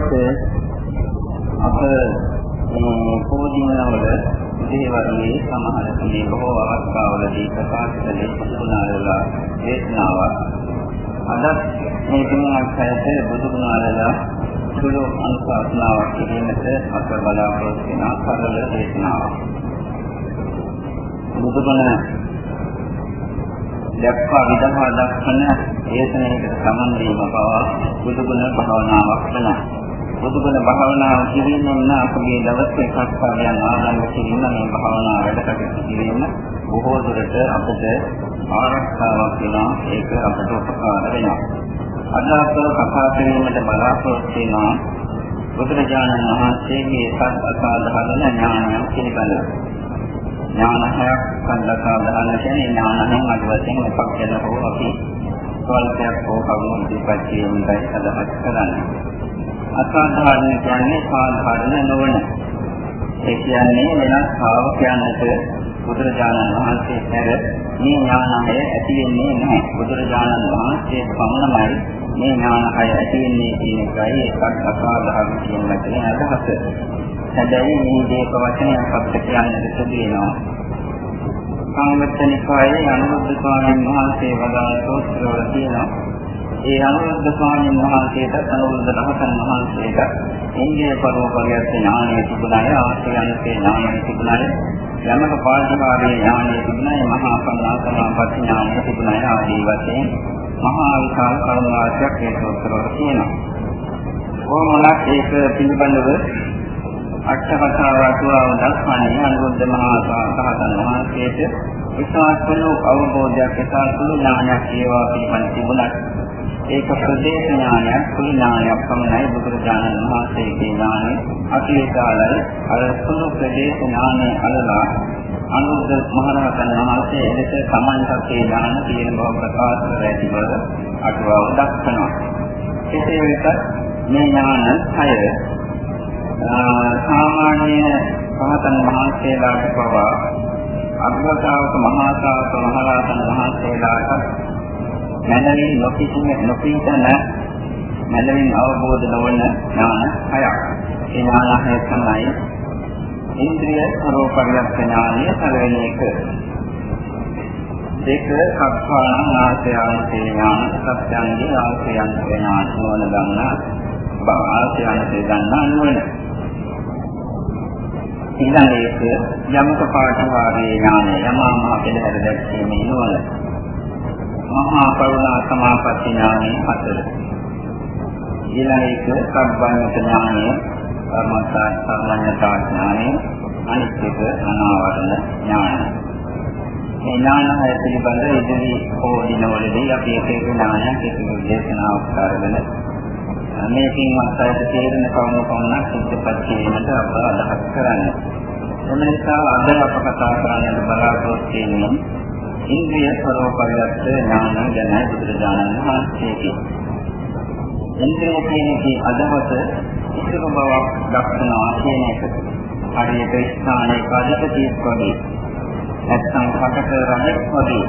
එතකොට අප පොදිනවල දේවල්ලේ සමහර මේ බොහෝ අවස්ථාවලදී ප්‍රකාශ කළේ බුදුනාලලා දේශනාවක්. අදත් මේ තුන්වන්සයට බුදුනාලලා සුළු අනුශාසනාවක් කිරීමට අප බලාපොරොත්තු වෙන සරල දේශනාවක්. බුදුගුණ දක්වා විදහා දක්වන දේශනාවකට සමන් වීම බව බුදුගුණ භාවනාවක් වෙනවා. බුදුගුණ භාවනාව කිරීමෙන් අපගේ දවසේ කර්තව්‍යයන් ආරම්භ කිරීම මේ භාවනාව වැඩ කටයුතු කිරීම බොහෝ දුරට අපට ආරක්ෂාවක් වෙනවා ඒක අපට උපකාර වෙනවා. අද අප කතා කිරීමට බලාපොරොත්තු වෙනවා බුදුරජාණන් වහන්සේගේ සත් අසාධාරණ ඥානය පිළිබඳව. ඥාන හයක් සම්ලසාධාරණ කියන්නේ ඥානයෙන් අද වශයෙන් එකක් ගැන හෝ අපි ස්වල්පයක් හෝ කවුරුන් දීපත් කිරීමයි අදහස් කරන්නේ. අසාධාරණ කියන්නේ සාධාරණ නොවන. ඒ කියන්නේ වෙනස් ශ්‍රාවකයන්ට බුදුරජාණන් වහන්සේ හැර මේ ඥානය ඇති වෙන්නේ නැහැ. බුදුරජාණන් වහන්සේ පමණමයි මේ ඥානය ඇති වෙන්නේ කියන එකයි ඒකත් අසාධාරණ කියන වචනේ අදහස. හැබැයි මේ දීප වචනයක් අපිට කියන්නට තිබෙනවා. සංවත්තනිකායේ අනුරුද්ධ ස්වාමීන් වහන්සේ වදාළ සූත්‍රවල තියෙනවා ඒ අනුරුද්ධ ස්වාමීන් වහන්සේට අනුරුද්ධ රහතන් වහන්සේට ඉන්දිය පරෝපරියත් ඥානය තිබුණාය ආශ්‍රයන්සේ ඥානය තිබුණාය යමක පාඨකාරී ඥානය තිබුණාය මහා සම්මාසනාපත් ඥානය තිබුණාය ආදී වශයෙන් මහා විශාල කරුණාවක් ඒ සූත්‍රවල තියෙනවා. කොහොමවත් ඒක පිළිබඳව අට්ඨකථාවතුව දක්වන්නේ අනුරුද්ධ මහා සාහතන් වහන්සේට විශාල අවබෝධයක් විශාල ඥානයක් ඒවා පිළිබඳ තිබුණා. ඒක ප්‍රදේශ ඥානයක් කුල ඥානයක් පමණයි බුදුරජාණන් වහන්සේගේ ඥානය. අතිවිශාලයි අර සුළු ප්‍රදේශ ඥානය අලලා අනුරුද්ධ මහරහතන් වහන්සේ එලෙස සමන්තකේ ඥාන තියෙන බව ප්‍රකාශ කර ඇති බව අටුවාව දක්වනවා. කෙසේ වෙතත් මේ ඥාන හය සාමාන්‍ය රහතන් වහන්සේලාට පවා අග්‍රතාවක මහා ශාස්ත්‍ර මහරහතන් වහන්සේලාට මනමින් නොකිසිම නොපීතන මනමින් අවබෝධ නොවන ඥාන හයක්. ඒ ඥාන හය තමයි ඉන්ද්‍රිය සරෝපරියක් ඥානය පළවෙනි එක. දෙක සක්පාන ආසයන්සේ ඥාන සත්‍යංගේ ආසයන් ඥාන නොවන ගන්නා බව ආසයන්සේ ගන්නා නොවන. ඊළඟ එක යමක පාඨවාදී ඥානය යමා මහ පෙරහැර දැක්වීමේ නොවන. මහා කරුණා සමාපatti ඥානය හතර. ඊළඟ එක සබ්බඤ්ඤත ඥානය, කර්මස්ථා සම්මඤ්ඤතා ඥානය, අනිත් එක අනාවරණ ඥානය. මේ ඥාන හය පිළිබඳ ඉදිරි ඕදිනවලදී අපි එක එක ඥානයක් එක එක දේශනාවක් කරගෙන මේකෙන් අත්‍යවශ්‍ය තේරෙන කවුරු පමණක් සිද්ධපත් කිරීමට අප අදහස් කරන්නේ. එම නිසා අද අප කතා කරන්නට බලාපොරොත්තු වෙන්නේ ඉන්ද්‍රිය ස්වરૂපයත් ඥාන ගැන බුදුරජාණන් වහන්සේගේ. ඉන්ද්‍රිය කියන්නේ අදහස ඉස්සර බවක් දක්වනවා කියන එක. හරියට ස්ථානයේ කාදිකතියක් වගේ. නැත්නම් කටක රජෙක් වගේ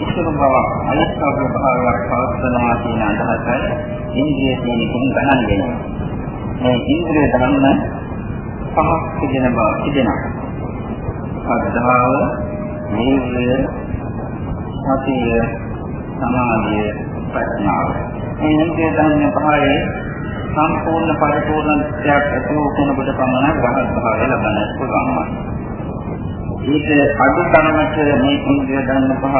ඉස්සර බවක් අනිත්‍ය භාවයක් පවත්වනවා කියන අදහසයි ඉන්ද්‍රිය කියන එකෙන් ගණන් දෙන්නේ. මේ ඉන්ද්‍රිය ධර්ම පහක් තිබෙන බව තිබෙනවා. ශ්‍රද්ධාව, නීවරණ, සතිය, සමාධිය, ප්‍රඥාව. මේ නිත්‍ය ධර්ම පහේ සම්පූර්ණ පරිපූර්ණත්වයක් ඇතුළු කෙනෙකුට පමණක් වහත් භාවය ලබන්න පුළුවන්. ඊට අඩු තරමට මේ ඉන්ද්‍රිය ධර්ම පහ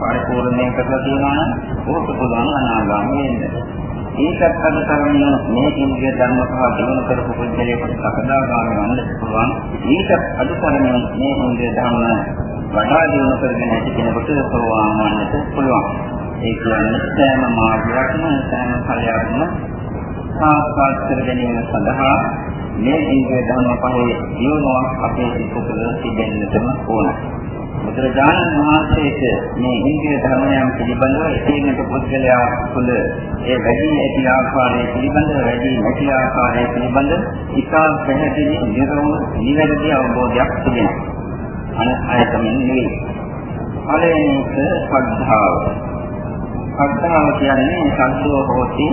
පරිපූර්ණයෙන් කරලා තියෙනවා නම් ඕක පුළුවන් අනාගාමී වෙන්න. ඒකත් අඩු තරමින් මේ ඉන්ද්‍රිය ධර්ම පහ දිනු කරපු පුද්ගලයෙකුට සකදාගාමී වන්න පුළුවන්. ඊට අඩු තරමින් මේ ඉන්ද්‍රිය ධර්ම වඩා දියුණු කරගෙන ඇති කෙනෙකුට සෝවාන් වන්නට පුළුවන්. ඒ කියන්නේ සෑම මාර්ගයක්ම සෑම ඵලයක්ම සාක්ෂාත් කර ගැනීම සඳහා මේ ඉන්ද්‍රිය ධර්ම පහේ දියුණුවක් අපේ සිත තුළ තිබෙන්නටම ඕන. බුදුරජාණන් වහන්සේට මේ ඉන්ද්‍රිය ධර්මයන් පිළිබඳව එකිනෙක පුද්ගලයා තුළ ඒ වැඩි ඇති ආකාරය පිළිබඳව වැඩි නැති ආකාරය පිළිබඳව ඉතා පැහැදිලි නිරවුල් නිවැරදි අවබෝධයක් තිබෙනවා. අනිත් අයතමින් නෙවෙයි. පළවෙනි එක ශ්‍රද්ධාව. ශ්‍රද්ධාව කියන්නේ සද්දෝ හෝති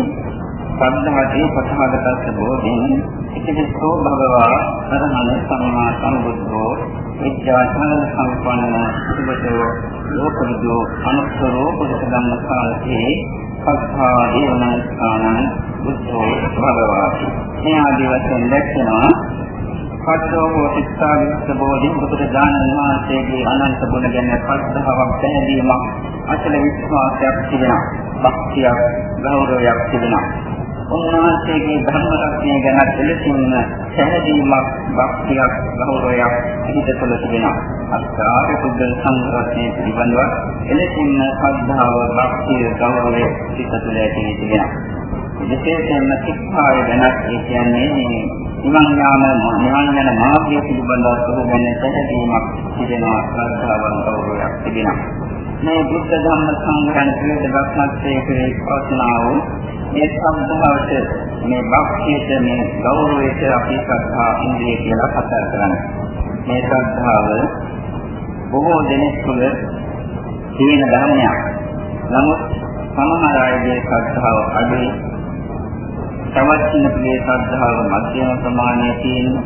සද්ධාදී පතහාගතස්ස බෝධින් ඉතිවිස්සෝ භගවා අරහන සම්මා සම්බුද්ධෝ විද්‍යාචන සම්පන්න සුබතෝ ලෝකවිදෝ අනුත්තරෝ පුරුෂ ධම්මකාලේ සද්ධා දේවනාස්ථානං බුද්ධෝ භගවාති මේ ආදී වශයෙන් දැක්වෙනවා පස්සෝ හෝ සිතා විස්ස බෝධි බුදුර ඥාන වහන්සේගේ අනන්ත ගුණ ගැන පස්දහවක් දැනීමක් අචල විශ්වාසයක් තිබෙනවා භක්තියක් ගෞරවයක් තිබෙනවා. උන්වහන්සේගේ ධර්ම රත්නය ගැන දෙලසින්ම සැහැදීමක් භක්තියක් ගෞරවයක් පිළිද තුළ තිබෙනවා. අස්කාර පුද්ගල සංග්‍රහණය පිළිබඳව එලෙසින්ම ශ්‍රද්ධාව භක්තිය ගෞරවය පිළිද තුළ ඇති තිබෙනවා. විශේෂයෙන්ම ශික්ෂාය ගැන ඒ කියන්නේ නිවන් යාම නිවන් යන මාර්ගය පිළිබඳව සුබගෙන සැහැදීමක් තිබෙනවා ශ්‍රද්ධාවන් ගෞරවයක් තිබෙනවා. මේ බුද්ධ ධම්ම සංග්‍රහණ පිළිබඳ බක්මත්යේ කෙරෙහි පවස්නා වූ මේ සම්භාවට මේ භක්තියට මේ ගෞරවයට අපි ශ්‍රද්ධා ඉන්ද්‍රිය කියලා කතා කරන්නේ. මේ ශ්‍රද්ධාව බොහෝ දෙනෙක් තුළ තියෙන ධර්මයක්. නමුත් සමහර අයගේ ශ්‍රද්ධාව අඩුයි. තවත් කෙනෙකුගේ ශ්‍රද්ධාව මධ්‍යම ප්‍රමාණයේ තියෙනවා.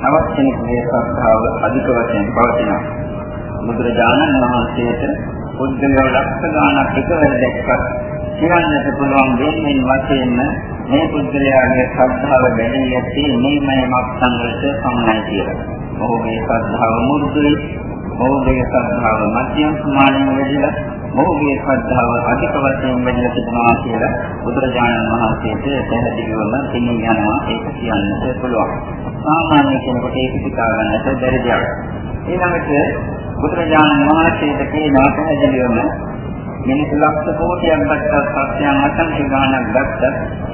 තවත් කෙනෙකුගේ ශ්‍රද්ධාව අධික වශයෙන් පවතිනවා. බුදුරජාණන් වහන්සේට පුද්ගලයෝ ලක්ෂ ගාණක් එකවර දැක්කත් කියන්නට පුළුවන් වෙනින් වශයෙන්ම මේ පුද්ගලයාගේ ශ්‍රද්ධාව බැඳී ඇත්තේ මේමය මක්සන් වලට සම්මයි කියලා. ඔහුගේ ශ්‍රද්ධාව මුරුදුයි, ඔහුගේ ශ්‍රද්ධාව මධ්‍යම ප්‍රමාණයෙන් වැඩිලා, ඔහුගේ ශ්‍රද්ධාව අධික වශයෙන් වැඩිලා තිබෙනවා කියලා බුදුරජාණන් වහන්සේට පැහැදිලිවම පෙනී යනවා ඒක කියන්නට පුළුවන්. සාමාන්‍ය කෙනෙකුට ඒක හිතා ගන්නට බැරි දෙයක්. ඊළඟට බුදුරජාණන් වහන්සේට කියනවා පැහැදිලිවම මිනිස් ලක්ෂ කෝටියක් ගත්තත් සත්‍යයන් අසංඛ්‍ය ගාණක් ගත්තත්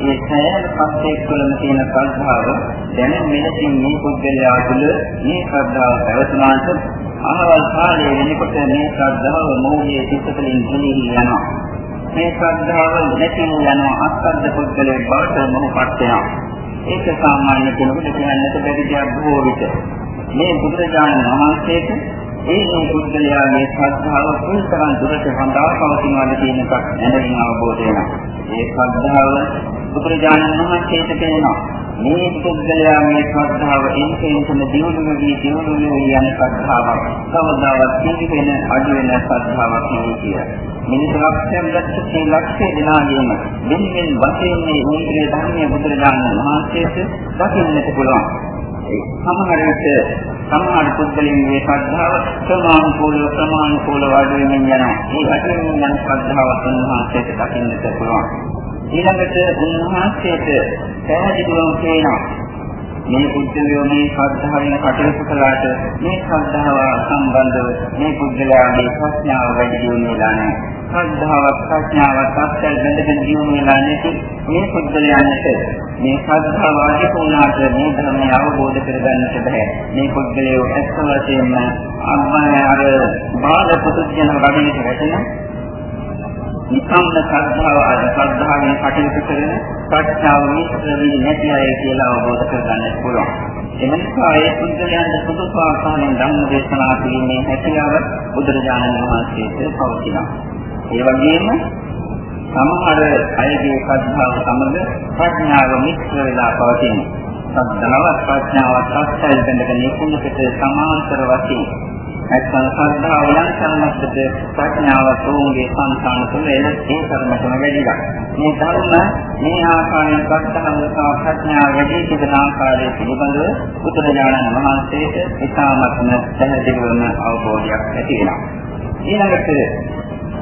ඒ සෑම සත්‍යයක් තුළම තියෙන ශ්‍රද්ධාව දැන මෙලෙසින් මේ පුද්ගලයා තුළ මේ ශ්‍රද්ධාව පැවතුනාට අහවල් කාලයේ වෙනකොට මේ ශ්‍රද්ධාව මෝහයේ සිත්තුලින් දෙලී යනවා මේ ශ්‍රද්ධාව නැතිව යනවා අත්අද්ද පුද්ගලයෙක් බවට මොහොපත් වෙනවා ඒක සාමාන්‍ය කෙනෙකුට කියන්නට බැරි දෙයක් බොහෝ විට මේ බුදුරජාණන් වහන්සේට ඒ මේ පුද්ගලයාගේ ශ්‍රද්ධාව කුල්තරන් දුරට හඳා පවතිනවාද කියන එකක් නැදලින් අවබෝධ වෙනවා. ඒ ශ්‍රද්ධාව බුදුරජාණන් වහන්සේට කියනවා. මේ පුද්ගලයාගේ ශ්‍රද්ධාව එන්කෙන්කම දියුණු වී දියුණු වී යන ශ්‍රද්ධාවක්. කවදාවත් කිසිවෙන අඩු වෙන ශ්‍රද්ධාවක් නෙවෙයි කියලා. මිනිස් ලක්ෂයන් ගත්තේ ලක්ෂය දෙනාගේම මෙන්න වශයෙන් මේ උන්ගේ ධර්මයේ බුදුරජාණන් වහන්සේට දකින්නට පුළුවන්. සමහර විට සමහර පුද්ගලයන්ගේ ශ්‍රද්ධාව ප්‍රමාණිකූල ප්‍රමාණිකූල වඩ වෙමින් යනවා. ඒ වශයෙන් යන ශ්‍රද්ධාව උන්වහන්සේට දකින්නට පුළුවන්. ඊළඟට උන්වහන්සේට පැහැදිලිවම කියනවා මේ පුද්ගලයෝ මේ ශ්‍රද්ධාවෙන් කටයුතු කළාට මේ ශ්‍රද්ධාව සම්බන්ධව මේ පුද්ගලයාගේ ප්‍රඥාව වැඩි දියුණු වෙලා නැහැ. ශ්‍රද්ධාවක් ප්‍රඥාවක් අත්‍යල් බඳගෙන දියුණු වෙලා නැති මේ පුද්ගලයන්ට මේ ශ්‍රද්ධාව අධික වුණාට මේ ධර්මය අවබෝධ කරගන්නට බෑ. මේ පුද්ගලයෝ ඇත්ත වශයෙන්ම අම්මා අර බාල පුදුජන වගේට වැටෙන නිකම්ම ශ්‍රද්ධාව අද ශ්‍රද්ධාවෙන් කටයුතු කරන ප්‍රඥාව මිශ්‍රවී නැති අය කියලා අවබෝධ කරගන්නට පුළුවන්. එනිසා ඒ පුද්ගලයන්ට සුදුසු ආකාරයෙන් ධම්ම දේශනා කිරීමේ හැකියාව බුදුරජාණන් වහන්සේට පවතිනවා. ඒ වගේම සමහර අයගේ ශ්‍රද්ධාව සමග ප්‍රඥාව මිශ්‍ර වෙලා පවතින. ශ්‍රද්ධාවත් ප්‍රඥාවත් සත්‍යයෙන් බඳගෙන එකිනෙකට සමාන්තර වශයෙන් නැත්නම් ශ්‍රද්ධාව යම් සම්මතද ප්‍රඥාව තුන්ගේ සංසාන තුළ එන ඒ කර්මතම වැඩිලා. මේ ධර්ම මේ ආකාරයෙන් ශ්‍රද්ධාව සහ ප්‍රඥාව වැඩි තිබෙන ආකාරය පිළිබඳව බුදුරජාණන් වහන්සේට ඉතාමත්ම පැහැදිලිවම අවබෝධයක් ඇති වෙනවා. ඊළඟට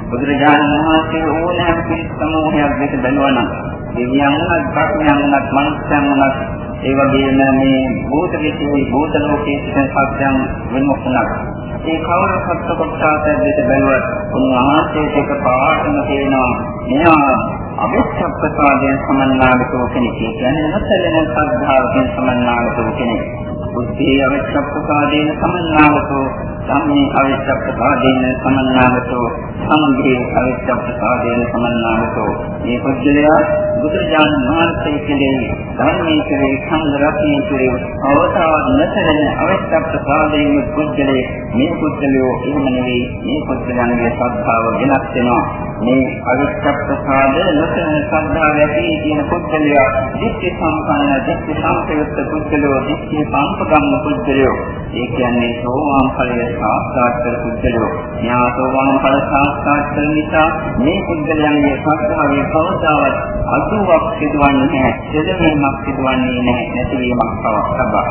බුදුරජාණන් වහන්සේ ඕනෑම පිළිස් සමූහයක් දෙක බැලුවා නම් දෙවියන් වුණත් භක්මයන් වුණත් මනුස්සයන් වුණත් ඒ වගේම මේ භූත විශ්වයේ භූත ලෝකයේ සිටින සත්‍යයන් වෙනවුණත් ඒ කවර සත්‍ය කොටසක් දෙක බැලුවත් උන්වහන්සේට එක පාඩම තේනවා මෙයා අවිච්ඡප්පසාදයෙන් සමන්නාගතෝ කෙනෙක්. කියන්නේ නැත්නම් සද්ධාවකින් සමන්නාගතෝ කෙනෙක්. බුද්ධිය අවිච්ඡප්පසාදයෙන් සමන්නාගතෝ. ධම්මේ අවිච්ඡප්පසාදයෙන් සමන්නාගතෝ. සංඝේ අවිච්ඡප්පසාදයෙන් සමන්නාගතෝ. මේ පුද්ගලයා බුදුරජාණන් වහන්සේ කෙරෙහි ධර්මයේ කෙරෙහි සංඝ රත්නයේ කෙරෙහි අවතාර නැතන අවශ්‍ය ප්‍රසාදයෙන් පුද්ගලයේ මේ පුද්ගලයෝ එහෙම නෙවෙයි. මේ පුද්ගලයන්ගේ ශ්‍රද්ධාව වෙනස් වෙනවා. මේ අවශ්‍ය ප්‍රසාද නැතන ශ්‍රද්ධාව ඇති කියන පුද්ගලයා දිට්ඨි සම්පන්න දිට්ඨි සම්පයුක්ත පුද්ගලයෝ දිට්ඨි සම්පගම්ම පුද්ගලයෝ ඒ කියන්නේ සෝවාන් ඵලය සාක්ෂාත් කර පුද්ගලයෝ ඥා සෝවාන් ඵල සාක්ෂාත් කර නිසා මේ පුද්ගලයන්ගේ ශ්‍රද්ධාවේ කවදාවත් අසුවක් සිදුවන්නේ නැහැ. දෙදවීමක් සිදුවන්නේ නැහැ. නැතිවීමක් පවක් ලබා.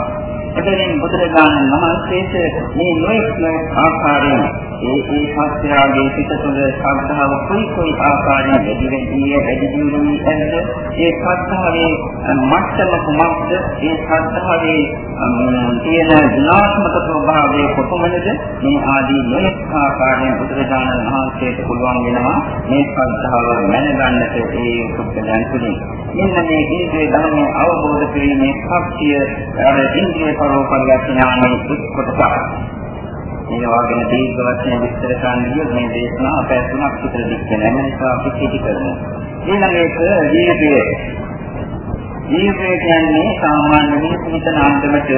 එබැවින් බුදුරජාණන් වහන්සේට මේ නොයෙක් නොයෙක් ආකාරයෙන් ඒ ඒ ශාස්ත්‍රාගේ පිට තුළ ශ්‍රද්ධාව කුයි කුයි ආකාරයෙන් වැඩි වැඩි වැඩි දියුණුවී ඇද්ද ඒ ශ්‍රද්ධාවේ මට්ටම කුමක්ද ඒ ශ්‍රද්ධාවේ තියෙන ධනාත්මක ස්වභාවය කොපමණද මේ ආදී නොයෙක් ආකාරයෙන් බුදුරජාණන් වහන්සේට පුළුවන් වෙනවා මේ ශ්‍රද්ධාව මැනගන්නට ඒ සුද්ධයන් තුළින් මෙන්න මේ ඉන්ද්‍රිය ධර්මයේ අවබෝධ කිරීමේ ශක්තිය අර ඉන්ද්‍රිය පරෝපරිගත ඥානයේ කොටසක් මේ වගේ දීර්ඝ වශයෙන් විස්තර කරන්න ගියොත් මේ දේශනාව අපේ තුනක් විතර දික් වෙනවා. ඒ නිසා අපි කෙටි කරමු. ඊළඟට ජීවිතය. ජීවිතය කියන්නේ සාමාන්‍ය මිනිස් හිතන අන්දමට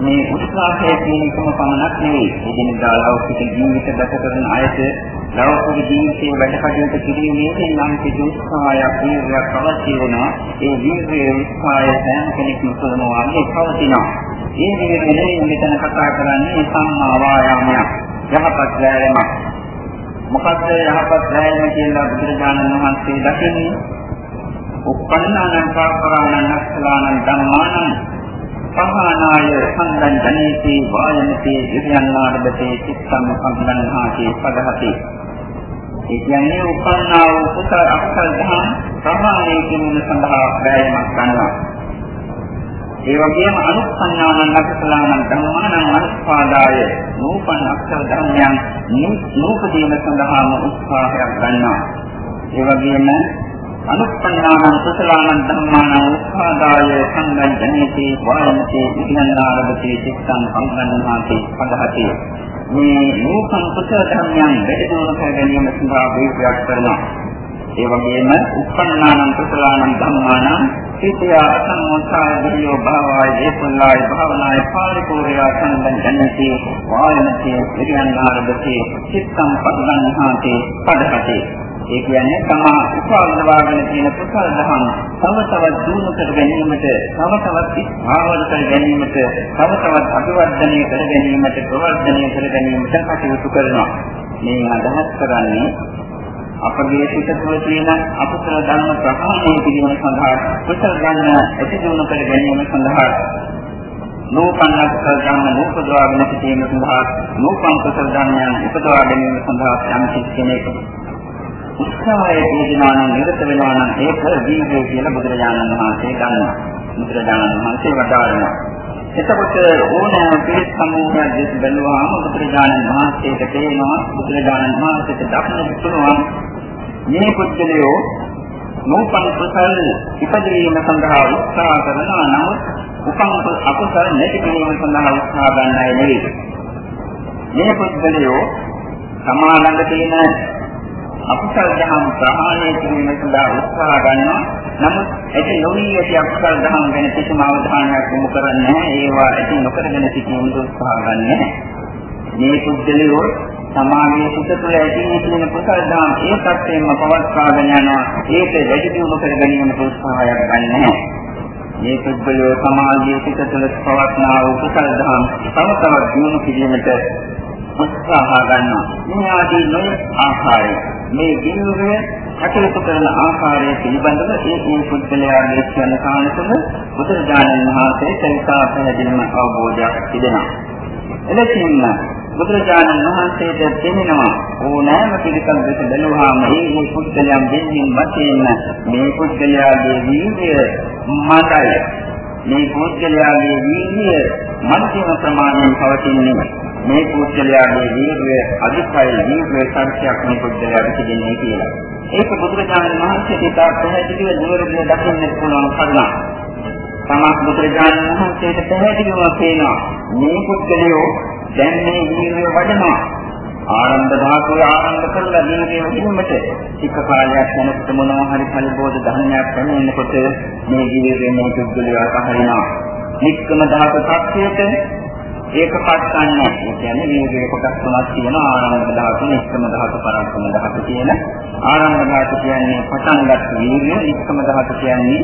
මේ උත්සාහය කියන එකම පමණක් නෙවෙයි. එදිනදා ලෞකික ජීවිත ගත කරන අයට ලෞකික ජීවිතයේ වැඩ කටයුතු කිරීමේදී නම් කිසි උත්සාහයක් වීර්යයක් අවශ්‍ය වෙනවා. ඒ වීර්යයේ උත්සාහය සෑම කෙනෙක්ම කරනවා වගේ පවතිනවා. මේ විදිහට මෙතන කතා කරන්නේ සම්මා වායාමයක්. යහපත් වෑයමක්. මොකද්ද යහපත් වෑයම කියලා බුදුරජාණන් වහන්සේ දකින්නේ? උපන්නානං කාපරාණං නක්ඛලානං ධම්මානං පහනාය සංදන් ජනේති වායනති යුද්ධයන්නාරබතේ චිත්තම් සම්බන්ධාති පදහති ඒ කියන්නේ උපන්නා වූ කුසල අකුසල දහම් ප්‍රමාණය කිරීම සඳහා ප්‍රයත්න කරනවා ඒ වගේම අනුස්සන්නානං අකුසලානං ධම්මානං අනුස්පාදාය නූපන් අක්ෂර ධර්මයන් නූපදීම සඳහාම උත්සාහයක් ගන්නවා. ඒ වගේම අනුප්පන්නාන කුසලාන ධම්මාන උත්පාදාය සංගම් ජනේති වායනති විඥානාරබති චිත්තං සම්පන්නහාති පදහති. මේ නූපන් කුසල ධර්මයන් වැඩිදුණු කර ගැනීම සඳහා වේගයක් කරනවා. ඒ වගේම උප්පන්නාන කුසලාන ධම්මාන සිතය අසංෝසාය වියෝ භාවය ඒකුල්ලාය භාවනාය පාරිපූර්ණා සංගම් ජනේති වායනති විඥානාරබති චිත්තං පදන්නහාති පදහති. ඒ කියන්නේ තමා උපවර්ධවාගෙන තියෙන කුසල දහම් තව තවත් දියුණු කර ගැනීමට, තව තවත් භාවන කර ගැනීමට, තව තවත් අභිවර්ධනය කර ගැනීමට, ප්‍රවර්ධනය කර ගැනීමට කටයුතු කරනවා. මේ අදහස් කරන්නේ අපගේ සිත තුළ තියෙන අකුසල ධර්ම ප්‍රහාණය කිරීම සඳහා කුසල ධර්ම ඇතිදිනු කර ගැනීම සඳහා නූපන්නක් ධර්ම නූපදවාගෙන සිටීම සඳහා නූපන් කුසල ධර්මයන් උපදවා ගැනීම සඳහා යම් කෙනෙක් උත්සාහය දීනවා නම් නිරත වෙනවා නම් ඒක දීර්ඝය කියලා බුදුරජාණන් වහන්සේ ගන්නවා. බුදුරජාණන් වහන්සේ වදාරනවා. එතකොට ඕනෑම පිළිස් සමූහයක් දෙස් බැලුවාම බුදුරජාණන් වහන්සේට තේනවා බුදුරජාණන් වහන්සේට දක්නට පුළුවන් මේ පුද්ගලයෝ නූපන් කුසල් ඉපදවීම සඳහා උත්සාහ කරනවා නමුත් උපන් අකුසල් නැති කිරීම සඳහා උත්සාහ ගන්න අය නෙවෙයි. මේ පුද්ගලයෝ සමානංග තියෙන අකුසල දහම් ප්‍රහාණය කිරීම සඳහා උත්සාහ ගන්නවා. නමුත් ඇති නොවී ඇති අකුසල දහම් ගැන කිසිම අවධානයක් යොමු කරන්නේ නැහැ. ඒවා ඇති නොකරගෙන සිටීමට උත්සාහ ගන්නෑ. මේ පුද්ගලයෝ සමාගයේ සිත තුළ ඇති වෙන කුසල දහම් ඒ පැත්තෙන්ම පවත්වාගෙන යනවා. ඒක වැඩි දියුණු කර ගැනීමට උත්සාහයක් ගන්නෑ. මේ පුද්ගලයෝ සමාජයේ සිත තුළ පවත්නා වූ කුසල දහම් තව තවත් දියුණු කිරීමට උත්සාහ ගන්නවා. මේ ආදී නොයෙක් ආකාරයෙන් මේ ජීවය කටයුතු කරන ආකාරය පිළිබඳව ඒ ඒ පුද්ගලයාගේ කියන කාණතුල බුදුරජාණන් වහන්සේ සංකා පැහැදිලිම අවබෝධයක් තිබෙනවා. එලෙසින්ම බුදුරජාණන් වහන්සේට දෙන්නවා ඕනෑම පිළිකල් දෙක බැලුවාම මේ මේ පුද්ගලයන් දෙන්නින් වශයෙන් මේ පුද්ගලයාගේ වීර්ය මතයි මේ පුද්ගලයාගේ වීර්ය මධ්‍යම ප්‍රමාණයෙන් පවතින්නේ මේ පුද්ගලයාගේ වීර්ය අධිකයි වීර්ය සංඛ්‍යාවක් මේ පුද්ගලයාට තිබෙන්නේ කියලා. ඒක බුදුරජාණන් වහන්සේට ඉතා පැහැදිලිව නිවැරදිව දකින්න පුළුවන් කරුණක්. තමක් බුදුරජාණන් වහන්සේට පැහැදිලිව පේනවා මේ පුද්ගලයෝ දැන් මේ වීර්ය වඩනවා. ආනන්ද ධාතුවේ ආනන්ද කරලා දීගේ උදින්මට එක කාලයක් යනකොට මොනවා හරි පරිබෝධ ධර්මයක් පැමිණෙනකොට මේ ජීවිතේ මේ පුද්ගලයා අතහරිනවා. නික්කම ධාතු tattයට ඒක පස්සන්නේ. ඒ කියන්නේ මේ කොටස් තුනක් තියෙනවා ආනන්ද ධාතු, නික්කම ධාතු, පරක්කම ධාතු කියන. ආනන්ද ධාතු කියන්නේ පටන්ගත් වීර්ය, නික්කම ධාතු කියන්නේ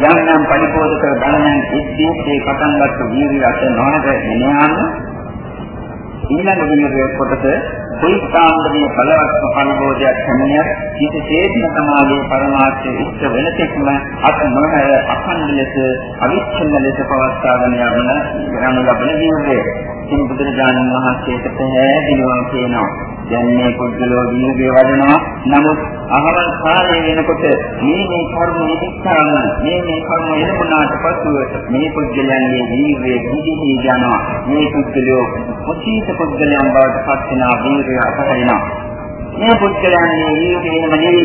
යම් යම් පරිපෝධක ධර්මයන් ඉද්දී ඒ පටන්ගත් වීර්ය අත නොනද එනහම ඊළඟ දිනේ කොටස පුයිස්කාන්දමේ බලවත් පරිබෝධයක් හැමිනිය කිසිසේත්ම සමාගයේ පරමාර්ථය ඉෂ්ට වෙන තෙක්ම අත් නොහැර අඛණ්ඩ ලෙස අවිච්ඡින්න ලෙස පවත්වාගෙන යන යන ලබන ජීවිතය. ඉතින් බුදුරජාණන් වහන්සේට පැහැදිලිවම කියනවා දැන් මේ පුද්ගලෝ දීර්ඝය වඩනවා. නමුත් අහවල් කාලය වෙනකොට මේ මේ කර්ම නිදිස්තරන මේ මේ කර්ම එළඹුණාට පසුව මේ පුද්ගලයන්ගේ දීර්ඝය දිදිහි යනවා. මේ පුද්ගලෝ කුසීත පුද්ගලයන් බවට පත් වෙනා දීර්ඝය අතහරිනවා මේ පුද්ගලයන්ගේ දීර්ඝයම නෙවෙයි.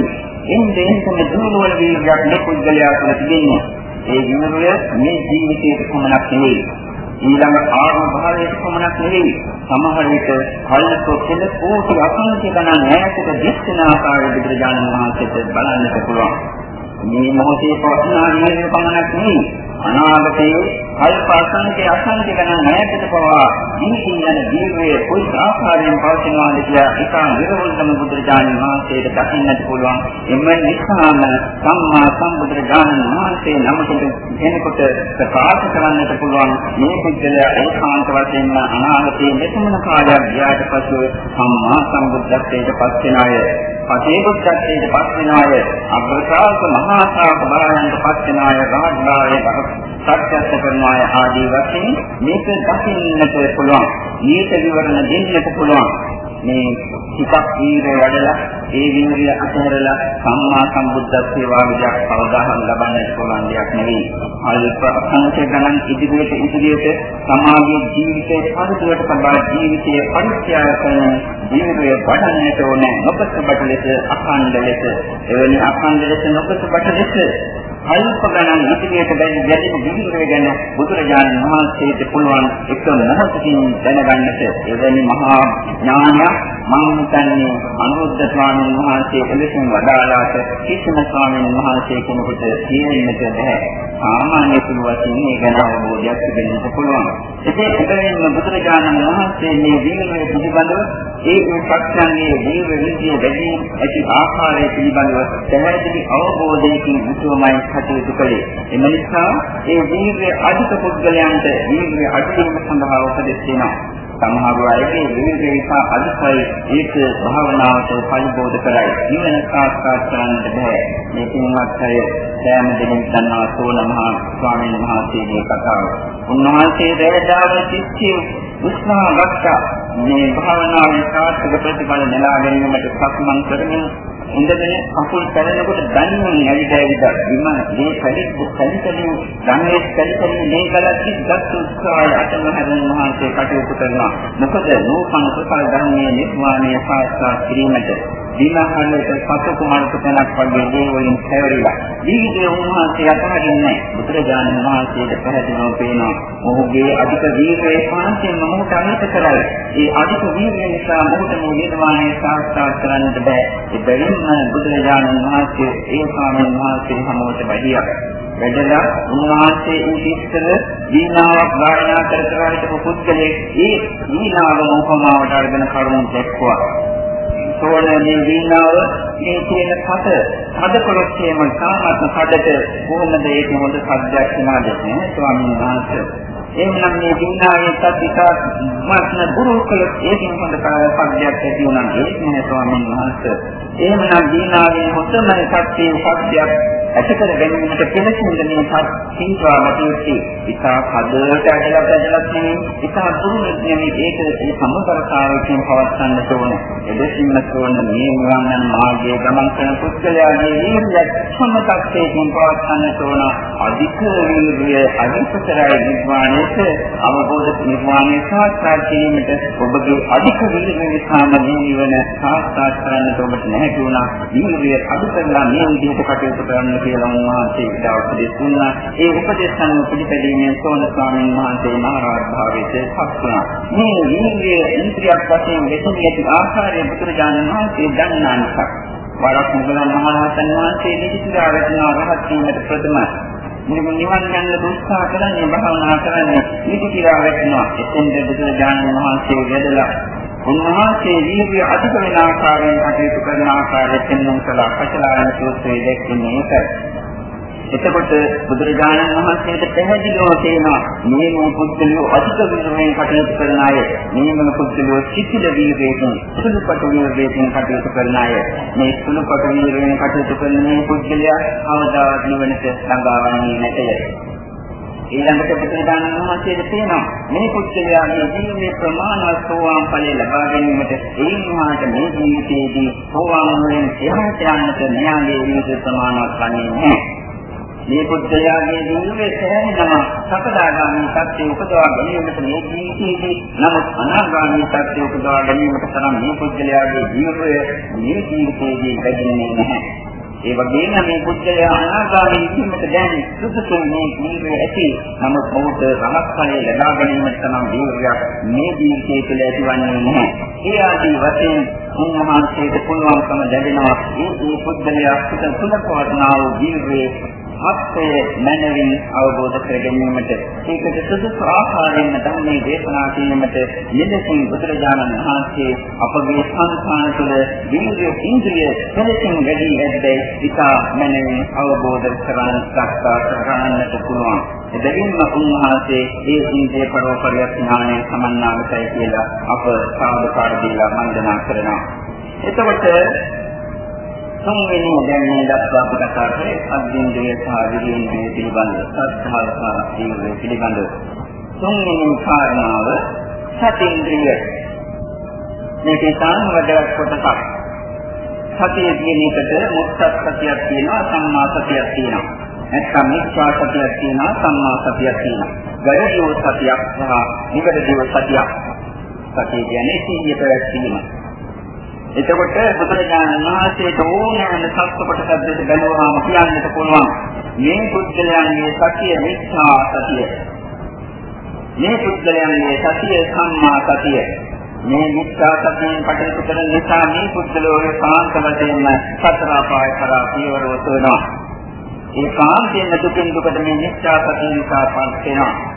එන්නේ එන්නේ දුරවල දීර්ඝයක් මේ පුද්ගලයා තුළ තිබෙන්නේ. ඒ දිනුරය මේ ජීවිතයේ කොමනක් නෙවෙයි. ඊළඟ ආත්ම භාවයේ පමණක් නෙවෙයි. සමහර විට කල්ප කෙල කෝටි අසංඛ්‍ය ගණන් ඈතට දිස්සන ආකාරයේ බුදුරජාණන් වහන්සේට බලන්නට පුළුවන්. මේ මොහොතේ පවතිනා නිරේ පමණක් නෙවෙයි. අනාගතයේ කල්ප අසංඛ්‍ය අසංඛ්‍ය ගණන් ඈතට පවා ජීවිතය යන ජීවයේ කොයි ආකාරයෙන් පවතිනවාද කියලා එකම විරවුල්තම බුදුරජාණන් වහන්සේට දකින්නට පුළුවන්. එම නිසාම සම්මා සම්බුදුරජාණන් වහන්සේ නමකට කෙනෙකුට ප්‍රකාශ කරන්නට පුළුවන්. මේ පුද්ගලයා ඒකාන්ත වශයෙන්ම අනාගතයේ මෙතන කාලයක් ගියාට පසු සම්මා සම්බුද්ධත්වයට පත් වෙන අය පතේබුද්ධත්වයට පත් වෙන අය අග්‍රශාක මහා ශාක බලයන්ට පත් වෙන අය රාජ්‍යයේ සත්‍යස්ත කරනවා ආදී වශයෙන් මේක දකින්නට පුළුවන්. මේක විවරණ දෙන්නට පුළුවන්. මේ ටිකක් වීර්ය වැඩලා ඒ වීර්ය අතහැරලා සම්මා සම්බුද්ධත්වයේ වාග්යක් කවදාහම ලබන්නට පුළුවන් දෙයක් නෙවෙයි. අල්ප සංඛ්‍ය ගණන් ඉදිරියට ඉදිරියට සමාජයේ ජීවිතේ පරිදුවට තබා ජීවිතයේ පරිත්‍යාග කරන වීර්ය වඩන්නට ඕනේ. නොපසබට ලෙස අඛණ්ඩ ලෙස එවැනි අඛණ්ඩ ලෙස නොපසබට ලෙස අල්ප ගණන් ඉදිරියට බැරි ගැටෙන විවිධ ගැන බුදුරජාණන් වහන්සේට පුළුවන් එක මොහොතකින් දැනගන්නට එවැනි මහා ඥානයක් මම හිතන්නේ අනුරුද්ධ ස්වාමීන් වහන්සේ එලෙසින් වදාළාට කිසිම ස්වාමීන් වහන්සේ කෙනෙකුට කියන්නට බැහැ. සාමාන්‍ය පුළුවන් මේ ගැන අවබෝධයක් තිබෙන්නට පුළුවන්. ඒකේ එබැවින්ම බුදුරජාණන් වහන්සේ මේ වීර්යය පිළිබඳව ඒ සත්‍යන්නේ වීර්ය විද්‍ය වැඩි ඇති ආකාරය පිළිබඳව පැහැදිලි අවබෝධයකින් යුතුවමයි කටයුතු කළේ. එම නිසා ඒ වීර්ය අධික පුද්ගලයන්ට වීර්ය අධිකම සඳහා උපදෙස් දෙනවා. සමහර අයගේ වීර්ය නිසා අධිකයි ඒක භාවනාවට පරිබෝධ කරයි. නිවන සාක්ෂාත් කරන්නට බෑ. මේ කින්වත් අය සෑම දිනෙක දන්නවා සෝන මහා ස්වාමීන් වහන්සේගේ කතාව. උන්වහන්සේ දෙවදාව සිත්ති උස්නා ගත්තා. මේ භාවනාවේ සාර්ථක ප්‍රතිඵල නෙලා ගැනීමට සක්මන් කරමින් ඉඳගෙන අකුල් පැලනකොට දන්නේ ඇවිද ඇවිද? විම මේ පැලිත් පැලිතලින් ධන්නේ පැලිතලින් මේ ගලක් ඉස්සත් උත්සාහය අතමහරන් මහන්සේ කටයුතු කරනවා. මොකද නූපන් කුසල ධර්මයේ නිර්මාණය සාක්ෂාත් කිරීමට දිනහලට සතු කුමාරක තැනක් වගේ දේ වලින් හැවරිලා ජීවිතේ උන්වහන්සේ අතහරින්නේ බුදුරජාණන් වහන්සේට පැහැදිලිව පේනවා ඔහුගේ අධික වීර්යයේ පාන්තියෙන් මොහොත අනිත කරයි ඒ අධික වීර්යය නිසා මොහොත නිර්මාණය සාක්ෂාත් කරන්නට බෑ. ඒ බැවින්ම බුදුරජාණන් වහන්සේ ඒ ස්වාමීන් වහන්සේ හමුවට බැහැියා වැඩලා උන්වහන්සේ ඉතිස්සර දීනාවක් ගායනා කර කර හිටපු පුද්ගලයෙක් ඒ දීනාව මොකමාවට අරගෙන කරුණු දැක්වුවා සෝනනේ දීනාව මේ තියෙන කට හද කොලොත් එහෙම සාමත් හදට කොහොමද ඒක හොඳ සත්‍යයක් නේද ස්වාමීන් වහන්සේ. එහෙනම් මේ දිනාවේ සත්‍යිකා මාත්න ගුරුකල ඒකෙන් හොඳ කාර්යයක් ඇති වුණා. ඒක නේ ස්වාමීන් වහන්සේ. එහෙමනම් දිනාවේ හොඳම සත්‍යයේ සත්‍යයක් ඇතිකර ගැනීමට කෙලෙසින්ද මේ සත්‍යිකා මතුවේ ඉතා හදට ඇදලා ඇදලා තියෙන ඉතා දුරු නෙමෙයි. ඒක ඒ සම්පරකාරයෙන් පවත්වන්න ඕනේ. එදෙසින්ම තෝරන මේ මුවන් මාර්ගයේ ගමන් කරන පුද්ගලයාගේ ජීවිතය සම්මතක්යෙන් පවත්වන්න ඕන. අධික වීර්ය අධිකතරයි නිර්වාණයට අවබෝධ නිර්වාණය සාක්ෂාත් කිරීමට ඔබගේ අධික වීර්ය නිසාම මේ නිවන සාක්ෂාත් කරන්නට ඔබට නැහැ වුණා. වීර්ය අඩු කරලා මේ විදිහට කටයුතු කරන්න කියලා උන්වහන්සේ ඉදා උපදෙස් දුන්නා. ඒ උපදෙස් අනුව පිළිපැදීමේ සෝන ස්වාමීන් වහන්සේ මහරහත් භාවයට පත් වුණා. මේ වීර්ය ඉන්ද්‍රියක් වශයෙන් වෙතුන් ඇති ආකාරය බුදුරජාණන් වහන්සේ දන්නා නිසා වරක් මුගලන් මහරහතන් වහන්සේ නිසිතා රැඳෙනා රහත් වීමට ප්‍රථමයි. මේ නිවන් යන්න උත්සාහ කරන්නේ භාවනා කරන්නේ නිසිතා රැඳෙනවා. එතෙන්ද බුදුරජාණන් වහන්සේ වැදලා උන්වහන්සේ වීර්ය අධික වෙන ආකාරයෙන් කටයුතු කරන ආකාරයෙන් පෙන්වන කල පචලායන සූත්‍රයේ දැක්වෙන්නේ ඒකයි. එතකොට බුදුරජාණන් වහන්සේට පැහැදිලිව තේනවා මේ මොන පුද්ගලයෝ අධික විරමයෙන් කටයුතු කරන අය මේ මොන පුද්ගලයෝ සිතිල වීර්යයෙන් සුළුපට වීර්යයෙන් කටයුතු කරන අය. මේ සුළුපට වීර්යයෙන් කටයුතු කරන මේ පුද්ගලයා අවදාවත් නිවනට ළඟාවන්නේ නැතය. ඊළඟට බුදුරජාණන් වහන්සේට තියෙනවා මේ පුද්ගලයාගේ ජීවිතේ ප්‍රමාණවත් සෝවාන් ඵලය ලබා ගැනීමට ඒ වුණාට මේ ජීවිතයේදී සෝවාන් වලින් එහාට යන්නට මෙයාගේ ජීවිත ප්‍රමාණවත් වන්නේ නැහැ. මේ පුද්ගලයාගේ ජීවිතේ සෑහෙනම සකදාගාමී සත්‍ය උපදවා ගැනීමට මේ ජීවිතයේදී නමුත් අනාගාමී සත්‍ය උපදවා ගැනීමට තරම් මේ පුද්ගලයාගේ ජීවිතය මේ ජීවිතයේදී ලැබෙන්නේ නැහැ. ඒ වගේම මේ පුද්ගලයා අනාගාමී වීමට දැන සුසුසු මේ ජීවිතය ඇති නමුත් මොහොත රහත් ඵලය ලබා ගැනීමට තරම් වීර්යයක් මේ ජීවිතයේ තුළ ඇතිවන්නේ නැහැ. ඒ ආදී වශයෙන් උන්වහන්සේට පුළුවන්කම ලැබෙනවා මේ මේ පුද්ගලයා සුසුසු තුනකවටනා වූ ජීවිතයේ අත්යේ මනවින් අවබෝධ කර ගැනීමට ඒකට සුදුසු ආකාරයෙන්ම ධර්මයේ දේශනා කිරීමට මෙලෙසින් බුදුරජාණන් වහන්සේ අපගේ සංස්කාර තුළ විද්‍ය ඉන්ද්‍රිය පෙරකින් වැඩි ඇද්දේ ඉතා මනවින් අවබෝධ කරගන්න සක්සා කරගන්නට පුළුවන්. එබැවින්ම උන්වහන්සේ ඒ ඉන්ද්‍රිය පරෝපරිය ඥානය සමන්නාගතයි කියලා අප සාධකාර දීලා වන්දනා කරනවා. එතකොට තුන්වෙනි දැන් මේ දක්වා අපි කතා කරේ අද්දින්ද්‍රිය සහ විරියෙන්ද්‍රිය පිළිබඳ සත්‍තාව සහ සීලය පිළිබඳ තුන්වෙනි කාරණාව සතිඉන්ද්‍රිය. මේකේ තාම වැදගත් කොටසක්. සතිය කියන එකට මුක්ත සතියක් තියෙනවා සම්මා සතියක් තියෙනවා නැත්නම් මිච්ඡා සතියක් තියෙනවා සම්මා සතියක් තියෙනවා වැරදිව සතියක් සහ නිවැරදිව සතියක්. සතිය කියන්නේ සිහිය පැවැත්වීම. එතකොට බුදුරජාණන් වහන්සේට ඕනෑම සත්‍ය කොටසක් දෙස බැලුවාම කියන්නට පුළුවන් මේ පුද්ගලයන්ගේ සතිය මිත්‍යා සතිය. මේ පුද්ගලයන්ගේ සතිය සම්මා සතිය. මේ මිත්‍යා සතියෙන් කටයුතු කරන නිසා මේ පුද්ගලෝ සාන්ත වශයෙන්ම සතර අපාය කරා පියවර වතනවා. ඒ කාන්තයෙන් දුකින් දුකට මේ මිත්‍යා සතිය නිසා පත් වෙනවා.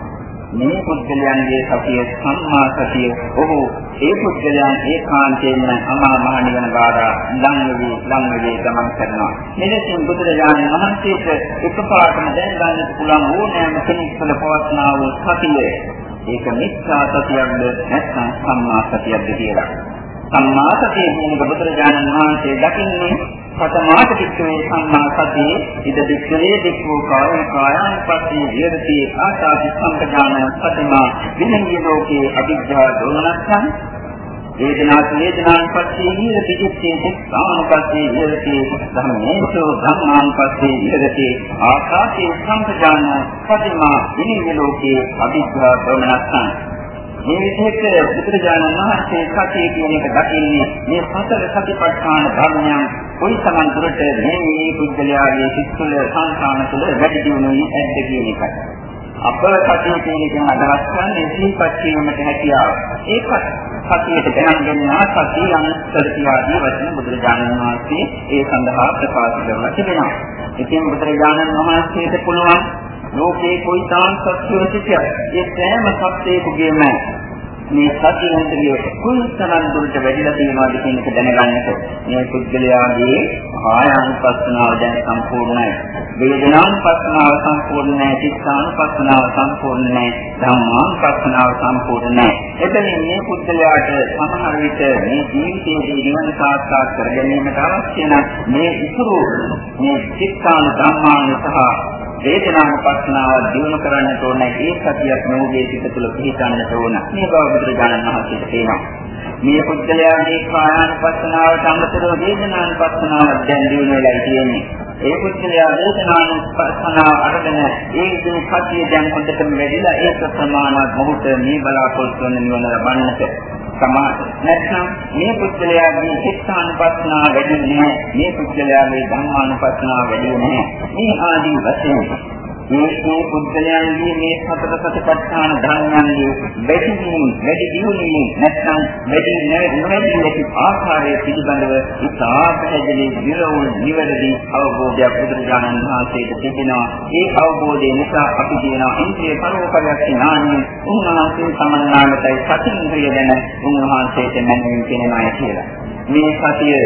මේ පුද්ගලයන්ගේ සතිය සම්මා සතිය ඔහු ඒ පුද්ගලයන් ඒකාන්තයෙන්ම අමා මහ නිවන බාරා ළඟවි ළඟවි ගමන් කරනවා. මෙලෙසින් බුදුරජාණන් වහන්සේට එකපාරටම දැනගන්නට පුළුවන් ඕනෑම කෙනෙක් තුළ පවත්නා වූ සතිය. ඒක මිත්‍යා සතියක්ද නැත්නම් සම්මා සතියක්ද කියලා. සම්මා සතිය කියන බුදුරජාණන් වහන්සේ දකින්නේ. පතමාත පිට්ඨේ සම්මා සතිය ඉද පිට්ඨේ දික්ඛෝ කාය කායං පස්සේ විරති ආසාති සම්පදාන පතමා විනංගි ලෝකේ අභිජ්ජා දෝමනස්සං. වේදනා වේදනාන් පස්සේ විරති චිත්තේ දික්ඛාන පස්සේ විරති ධම්මේසෝ ධම්මාන් පස්සේ විරති ආසාති සම්පදාන පතමා විනංගි ලෝකේ අභිජ්ජා දෝමනස්සං. මේ විදිහට බුදුරජාණන් වහන්සේ සතිය කියන එක දකින්නේ මේ සතර සතිපට්ඨාන ධර්මයන් කොයි තරම් දුරට මේ මේ පුද්ගලයාගේ සිත් තුළ සංස්කාර තුළ වැඩි දියුණුවයි ඇද්ද කියන එකයි. අප සතිය කියන එකෙන් අදහස් කරන්නේ සිහිපත් කිරීමට හැකියාව. ඒකත් සතියට දැනන් ගන්නා සතිය අනුස්සතියාදී වචන බුදුරජාණන් වහන්සේ ඒ සඳහා ප්‍රකාශ කරලා තිබෙනවා. ඉතින් බුදුරජාණන් වහන්සේට පුළුවන් ලෝකේ කොයි තාන් සත්‍යෝ සිටියත් ඒ සෑම සත්‍යයකගේම මේ සත්‍ය ඉන්ද්‍රිය කුල්තරන් දුරට වැඩිලා තියෙනවාද කියන එක දැනගන්නට මේ පුද්ගලයාගේ ආයනුපස්සනාව දැන් සම්පූර්ණයි. වේදනානුපස්සනාව සම්පූර්ණයි චිත්තානුපස්සනාව සම්පූර්ණයි ධම්මානුපස්සනාව සම්පූර්ණයි. එතනින් මේ පුද්ගලයාට සමහර විට මේ ජීවිතයේ නිවන සාක්ෂාත් කර ගැනීමට අවශ්‍ය නම් මේ ඉතුරු මේ චිත්තාන ධම්මාන සහ වේදනානුපස්සනාව දිනු කරන්නට ඕන ඒ සතියක් නෝගේ සිත තුළ පිහිටන්නට ඕන. මේ බව බුදුරජාණන් වහන්සේට තේනවා. මේ පුද්ගලයාගේ කායානුපස්සනාවට අමතරව වේදනානුපස්සනාව දැන් දිනු වෙලා තියෙන්නේ. ඒ පුද්ගලයා දේශනානුපස්සනාව අරගෙන ඒ දින සතිය දැන් හොඳටම වැඩිලා ඒක ප්‍රමාණවත් මොහොත මේ බලාපොරොත්තු වෙන නිවන ලබන්නට සමාන නැත්නම් මේ පුද්ගලයාගේ චිත්තානුපස්සනාව වැඩි නැහැ. මේ පුද්ගලයාගේ ධම්මානුපස්සනාව වැඩි නැහැ. මේ ආදී වශයෙන් මේ මේ පුද්ගලයන්ගේ මේ සතර සතිපට්ඨාන ධර්මයන්ගේ වැඩි වීම වැඩි දියුණුවීම නැත්නම් වැඩි නොවැඩි නැති ආකාරය පිළිබඳව ඉතා පැහැදිලි විරෝධ නිවැරදි අවබෝධයක් බුදුරජාණන් වහන්සේට තිබෙනවා. ඒ අවබෝධය නිසා අපි කියනවා ඉන්ද්‍රිය පරෝපරයක් ඥානෙ උන්වහන්සේ සමන්නාගතයි සතිඉන්ද්‍රිය ගැන උන්වහන්සේට මැනවින් කියනවායි කියලා. මේ සතිය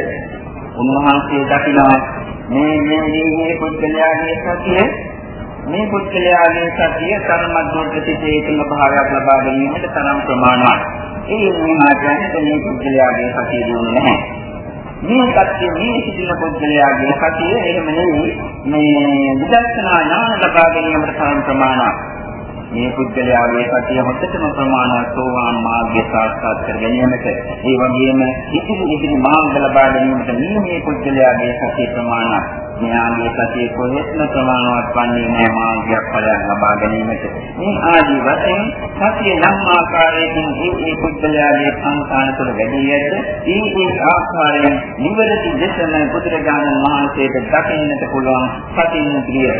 උන්වහන්සේ දකිනවා. මේ මේ මේ පුද්ගලයාගේ සතිය මේ පුද්ගලයාගේ සතිය කර්මද්දෝත සිටේ තුන භාවයක් ලබා ගැනීමට තරම් ප්‍රමාණවත්. ඒ වුණාට මේ පුද්ගලයාගේ සතිය දිනුනේ නැහැ. මේ සත්‍ය මේ සිටින පුද්ගලයාගේ සතිය එහෙම නෙවෙයි මේ විදර්ශනා ඥාන ලබා ගැනීමට තරම් ප්‍රමාණවත්. මේ පුද්ගලයාගේ සතිය හොතටම ප්‍රමාණවත් සෝවාන් මාර්ගය සාක්ෂාත් කර ගැනීමට ඒ වගේම ඉතිරි ඉතිරි මාර්ග ලබා ගැනීමට මේ මේ පුද්ගලයාගේ සතිය ප්‍රමාණවත් ඥානීය සතිය කොහෙත්ම ප්‍රමාණවත් වන්නේ නැහැ මාර්ගයක් ඵලයක් ලබා ගැනීමට. මේ ආදී වශයෙන් සතිය නම් ආකාරයකින් ඒ ඒ පුද්ගලයාගේ සංකාන තුළ වැඩි ඇත. ඒ ඒ ආකාරයෙන් නිවැරදි ලෙසම බුදුරජාණන් වහන්සේට දකින්නට පුළුවන් සතියින්ද්‍රිය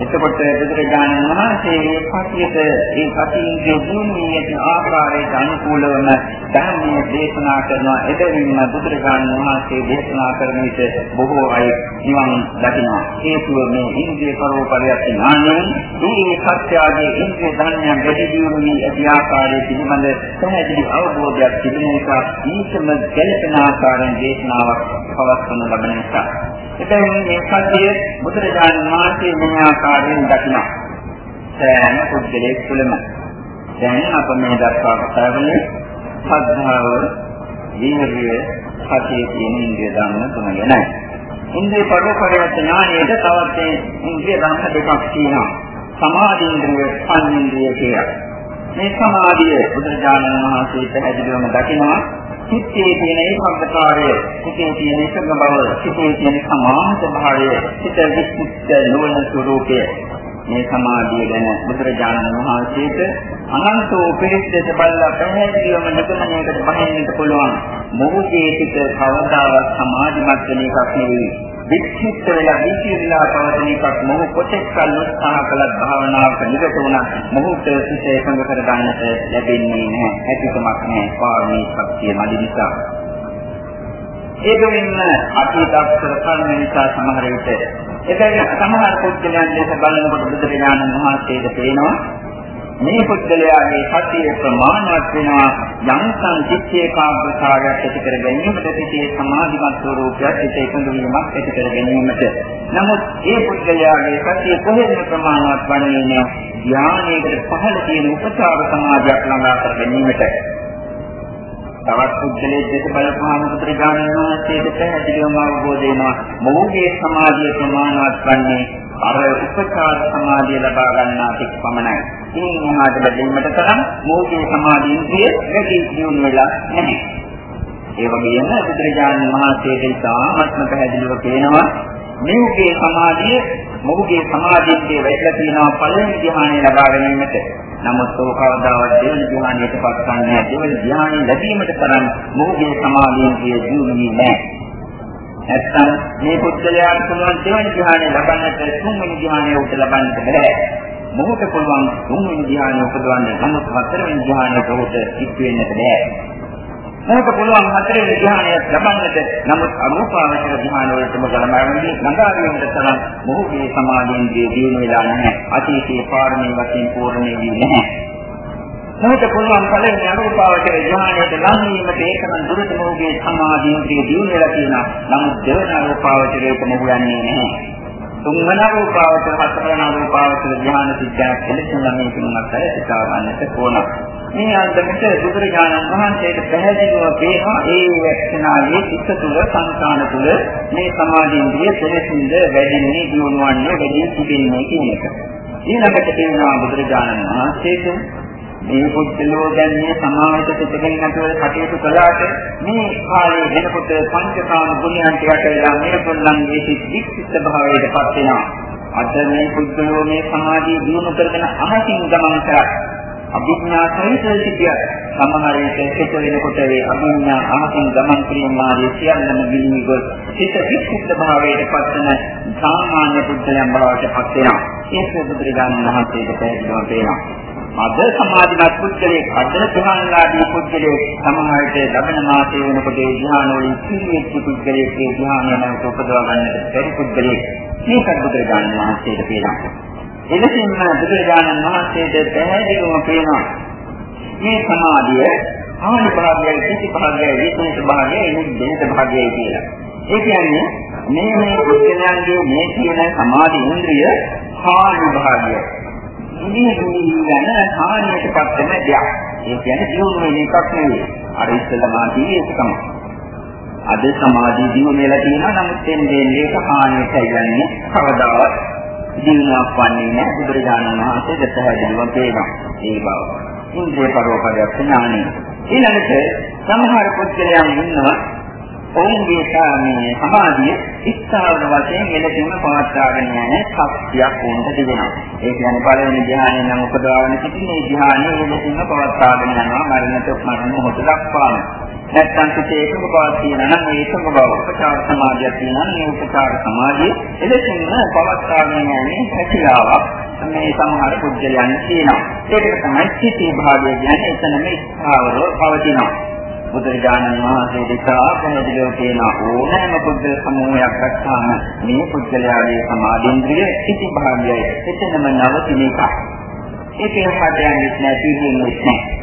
එතකොට බුදුරජාණන් වහන්සේ මේ පටියට ඒ පටින්ගේ දුන්නේ ආකාරයට අනුකූලවම ධර්මයේ දේශනා කරනවා. එබැවින්ම බුදුරජාණන් වහන්සේ දේශනා කරන විට බොහෝ අය නිවන් දකිනවා. හේතුව මේ ඉන්ද්‍රිය පරෝපරයක් ඥානයෙන් මේ සත්‍යාගේ ඉන්ද්‍රිය ධර්මයන් වැඩි දියුණු වී ඇති ආකාරයේ පිළිබඳ පැහැදිලි අවබෝධයක් තිබෙන නිසා ඊටම ගැළපෙන ආකාරයෙන් දේශනාවක් පවත්වනු ලබන නිසා. එබැවින් මේ සත්‍ය බුදුරජාණන් වහන්සේ මේ ආකාරයෙන් දකිනවා. සෑම පුද්ගලයෙක් තුළම දැන් අප මේ දක්වා කතා කරන්නේ ශ්‍රද්ධාව, වීර්යය, සතිය කියන ඉන්ද්‍රිය ධර්ම තුන ගැනයි. ඉන්ද්‍රිය පරිපරයත් ඥානයේද තවත් ඉන්ද්‍රිය ධර්ම දෙකක් තියෙනවා. සමාධි ඉන්ද්‍රිය, සංඉන්ද්‍රිය කියලා. මේ සමාධිය බුදුරජාණන් වහන්සේ පැහැදිලිවම දකිනවා සිත්තේ තියෙන ඒකාග්‍රතාවය, සිතේ තියෙන එකඟ බව, සිතේ තියෙන සමාහිත භාවය, සිත විස්මිත නොවන ස්වરૂපය මේ සමාධිය ගැන බුදුරජාණන් වහන්සේට අනන්ත උපරිශ්‍රයට බලලා පැහැදිලිවම නිගමනයකට බහින්නට පුළුවන්. මොහුගේ සිත කවදාවත් සමාධිමත් වෙන එකක් නෙවෙයි. වික්ෂිප්ත වෙලා විචිරලා පවතින එකක් මොහු කොටෙක් කල් උත්සාහ කළත් භාවනාවක නිරත වුණා මොහුට සිත එකඟ කර ගන්නට ලැබෙන්නේ නැහැ. හැකියාවක් නැහැ පාරමී ශක්තිය මදි නිසා. ඒකෙන්න අතීත අක්ෂර කර්ම නිසා සමහර විට එබැවින් සමහර පුද්ගලයන් දැක බලනකොට බුදුරජාණන් වහන්සේට පේනවා මේ පුද්ගලයාගේ සතිය ප්‍රමාණවත් වෙනවා යම්සම් චිත්තේ කාර්යකාරයක් ඇති කර ගැනීමට සිටේ සමාධිමත් ස්වરૂපයක් සිට එකඟ වීමක් ඇති කර ගැනීමට. නමුත් ඒ පුද්ගලයාගේ සතිය කොහෙන්ද ප්‍රමාණවත් වන්නේ නැහැ. ධානයේකට පහළ තියෙන උපචාර සමාධියක් ළඟා කර ගැනීමට. තවත් පුද්ගලයෙක් දෙක බලපුවාම පුත්‍රජානන වහන්සේට පැහැදිලිවම අවබෝධ වෙනවා. මොහුගේ සමාධිය ප්‍රමාණවත් වන්නේ අර උපචාර සමාධිය ලබා ගන්නා තික් පමණයි. ඉතින් මහාට බැඳීමට තරම් මොහොතේ සමාධිය වැඩි දියුණු වෙලා නැහැ. ඒ වගේම බුදුරජාණන් වහන්සේට ඉතාමත්ම පැහැදිලිව කියනවා මෙහුගේ සමාධිය මොහුගේ සමාධියේ වැටලා තියෙනවා පළවෙනි ධ්‍යානය ලබා ගැනීමට. නමුත් ඔබ කවදාවත් දෙවන ධ්‍යානයට පත් කරන්නේ දෙවන ධ්‍යානය ලැබීමට තරම් මොහුගේ සමාධියේ දියුණුවේ නැහැ. නැත්නම් මේ පුද්ගලයාට පුළුවන් දෙවන ධ්‍යානය ලබන්නට තුන්වෙනි ධ්‍යානය උට ලබන්නට බැහැ. මොහොත පුළුවන් තුන්වෙනි ධ්‍යානය උපදවන්න නමුත් හතරවෙනි ධ්‍යානයට උට ඉක්ු වෙන්නට බැහැ. මොහොත පුළුවන් හතරවෙනි ධ්‍යානය ලබන්නට නමුත් අරූපාවචර ධ්‍යාන වලටම ගලමන්නේ ළඟා වීමට තරම් මොහොතේ සමාධියෙන් දියුණු වෙලා නැහැ. අතීතයේ පාරමී වශයෙන් පූර්ණ වෙන්නේ නැහැ. මොහොත පුළුවන් පළවෙනි අනුපාවචර ඥානයට ලං වීමට ඒකම දුරට මොහුගේ සමාධිය දියුණු වෙලා තියෙනවා. නමුත් දෙවන අනුපාවචරයට මොහු යන්නේ නැහැ. තුන්වන අනුපාවචර හතරවන අනුපාවචර ඥාන සිද්ධාක් කෙලෙසුන් නම් මේකමත් ඇතිකා ගන්නට ඕන. මේ අන්දමට බුදුරජාණන් වහන්සේට පැහැදිලිව පේනවා ඒ වක්ෂණාවේ චිත්ත තුල සංකාන තුල මේ සමාධි ඉන්ද්‍රිය කෙලෙසුන්ද වැඩින්නේ දියුණුවන්නේ වැඩි සිටින්නේ කියන එක. ඊළඟට කියනවා බුදුරජාණන් වහන්සේට මේ පුද්ගලෝ දැන් මේ සමාජයට සිටගෙන නැතුව කටයුතු කළාට මේ කාලේ වෙනකොට පංචකාම ගුණයන්ට යටලා මේ පොල්ලන්ගේ සිත් වික්ෂිප්ත භාවයට පත් වෙනවා. අද මේ පුද්ගලෝ මේ සමාධිය දිනු කරගෙන අහසින් ගමන් කරා. අභිඥා සහිත සිටිය සමහර විට සිත වෙනකොට ඒ අභිඥා අහසින් ගමන් කිරීම ආදී සියල්ලම ගිලිහි ගොස් සිත වික්ෂිප්ත භාවයට පත් වෙන සාමාන්‍ය පුද්ගලයන් බවට පත් වෙනවා. ඒක බුදුරජාණන් වහන්සේට පැහැදිලිව පේනවා. අද සමාධිමත් පුද්ගලයෙක් අද ධ්‍යානලාභී පුද්ගලයෙක් සමහරට ලබන මාසයේ වෙනකොට ඒ ධ්‍යාන වලින් සිහියෙච්ච පුද්ගලයෙක් ඒ ධ්‍යානය නැවත උපදවා ගන්නට බැරි පුද්ගලයෙක් මේකත් බුදුරජාණන් වහන්සේට පේනවා. එලෙසින්ම බුදුරජාණන් වහන්සේට පැහැදිලිවම පේනවා මේ සමාධිය ආනි භාගයයි කිසි භාගයයි විශේෂ භාගයයි නිදේශ භාගයයි කියලා. ඒ කියන්නේ මේ මේ පුද්ගලයන්ගේ මේ කියන සමාධි ඉන්ද්‍රිය ආනි භාගයයි ඉදිරියෙන් යන හානියටපත් වෙන දෙයක්. ඒ කියන්නේ දියුණු වෙන එකක් නෙවෙයි. අර ඉස්සෙල්ලා ඒකම. අද සමාධිය දියුණු වෙලා තියෙනවා නමුත් එන්නේ මේක හානියට යන්නේ කවදාවත් දිනුවක් වන්නේ නැහැ බුදුරජාණන් වහන්සේ දෙපැහැදිලිව පේනවා ඒ බව. ඉන්ද්‍රිය පරෝපදයක් ඥානෙ. ඊළඟට සමහර පුද්ගලයන් ඉන්නවා ඔවුන්ගේ සාමයේ සමාධිය ඉස්තාවන වශයෙන් මෙලෙසින්ම පවත්වාගෙන යන ශක්තියක් උන්ට තිබෙනවා. ඒ කියන්නේ පළවෙනි ධ්‍යානය නම් උපදවාගෙන සිටින මේ ධ්‍යානය මෙලෙසින්ම පවත්වාගෙන යනවා මරණට මරණ මොහොත දක්වාම. නැත්නම් සිටේ එකම බවක් තියෙනවා නම් මේ එකම බව උපචාර සමාධියක් තියෙනවා නම් මේ උපචාර සමාධිය එලෙසින්ම පවත්වාගෙන යන්නේ හැකියාවක් මේ සමහර පුද්ගලයන් තියෙනවා. ඒකට තමයි සිටී භාගය කියන්නේ එතනම ස්ථාවරව පවතිනවා. බුදුරජාණන් වහන්සේ දෙකා පැහැදිලිව කියන ඕනෑම පුද්ගල සමූහයක් ගත්තාම මේ පුද්ගලයාගේ සමාධින්ද්‍රිය සිටි භාගයයි එතනම නවතින එක. ඒකේ හදයන්ෙත් නැති වෙන්නේ නැහැ.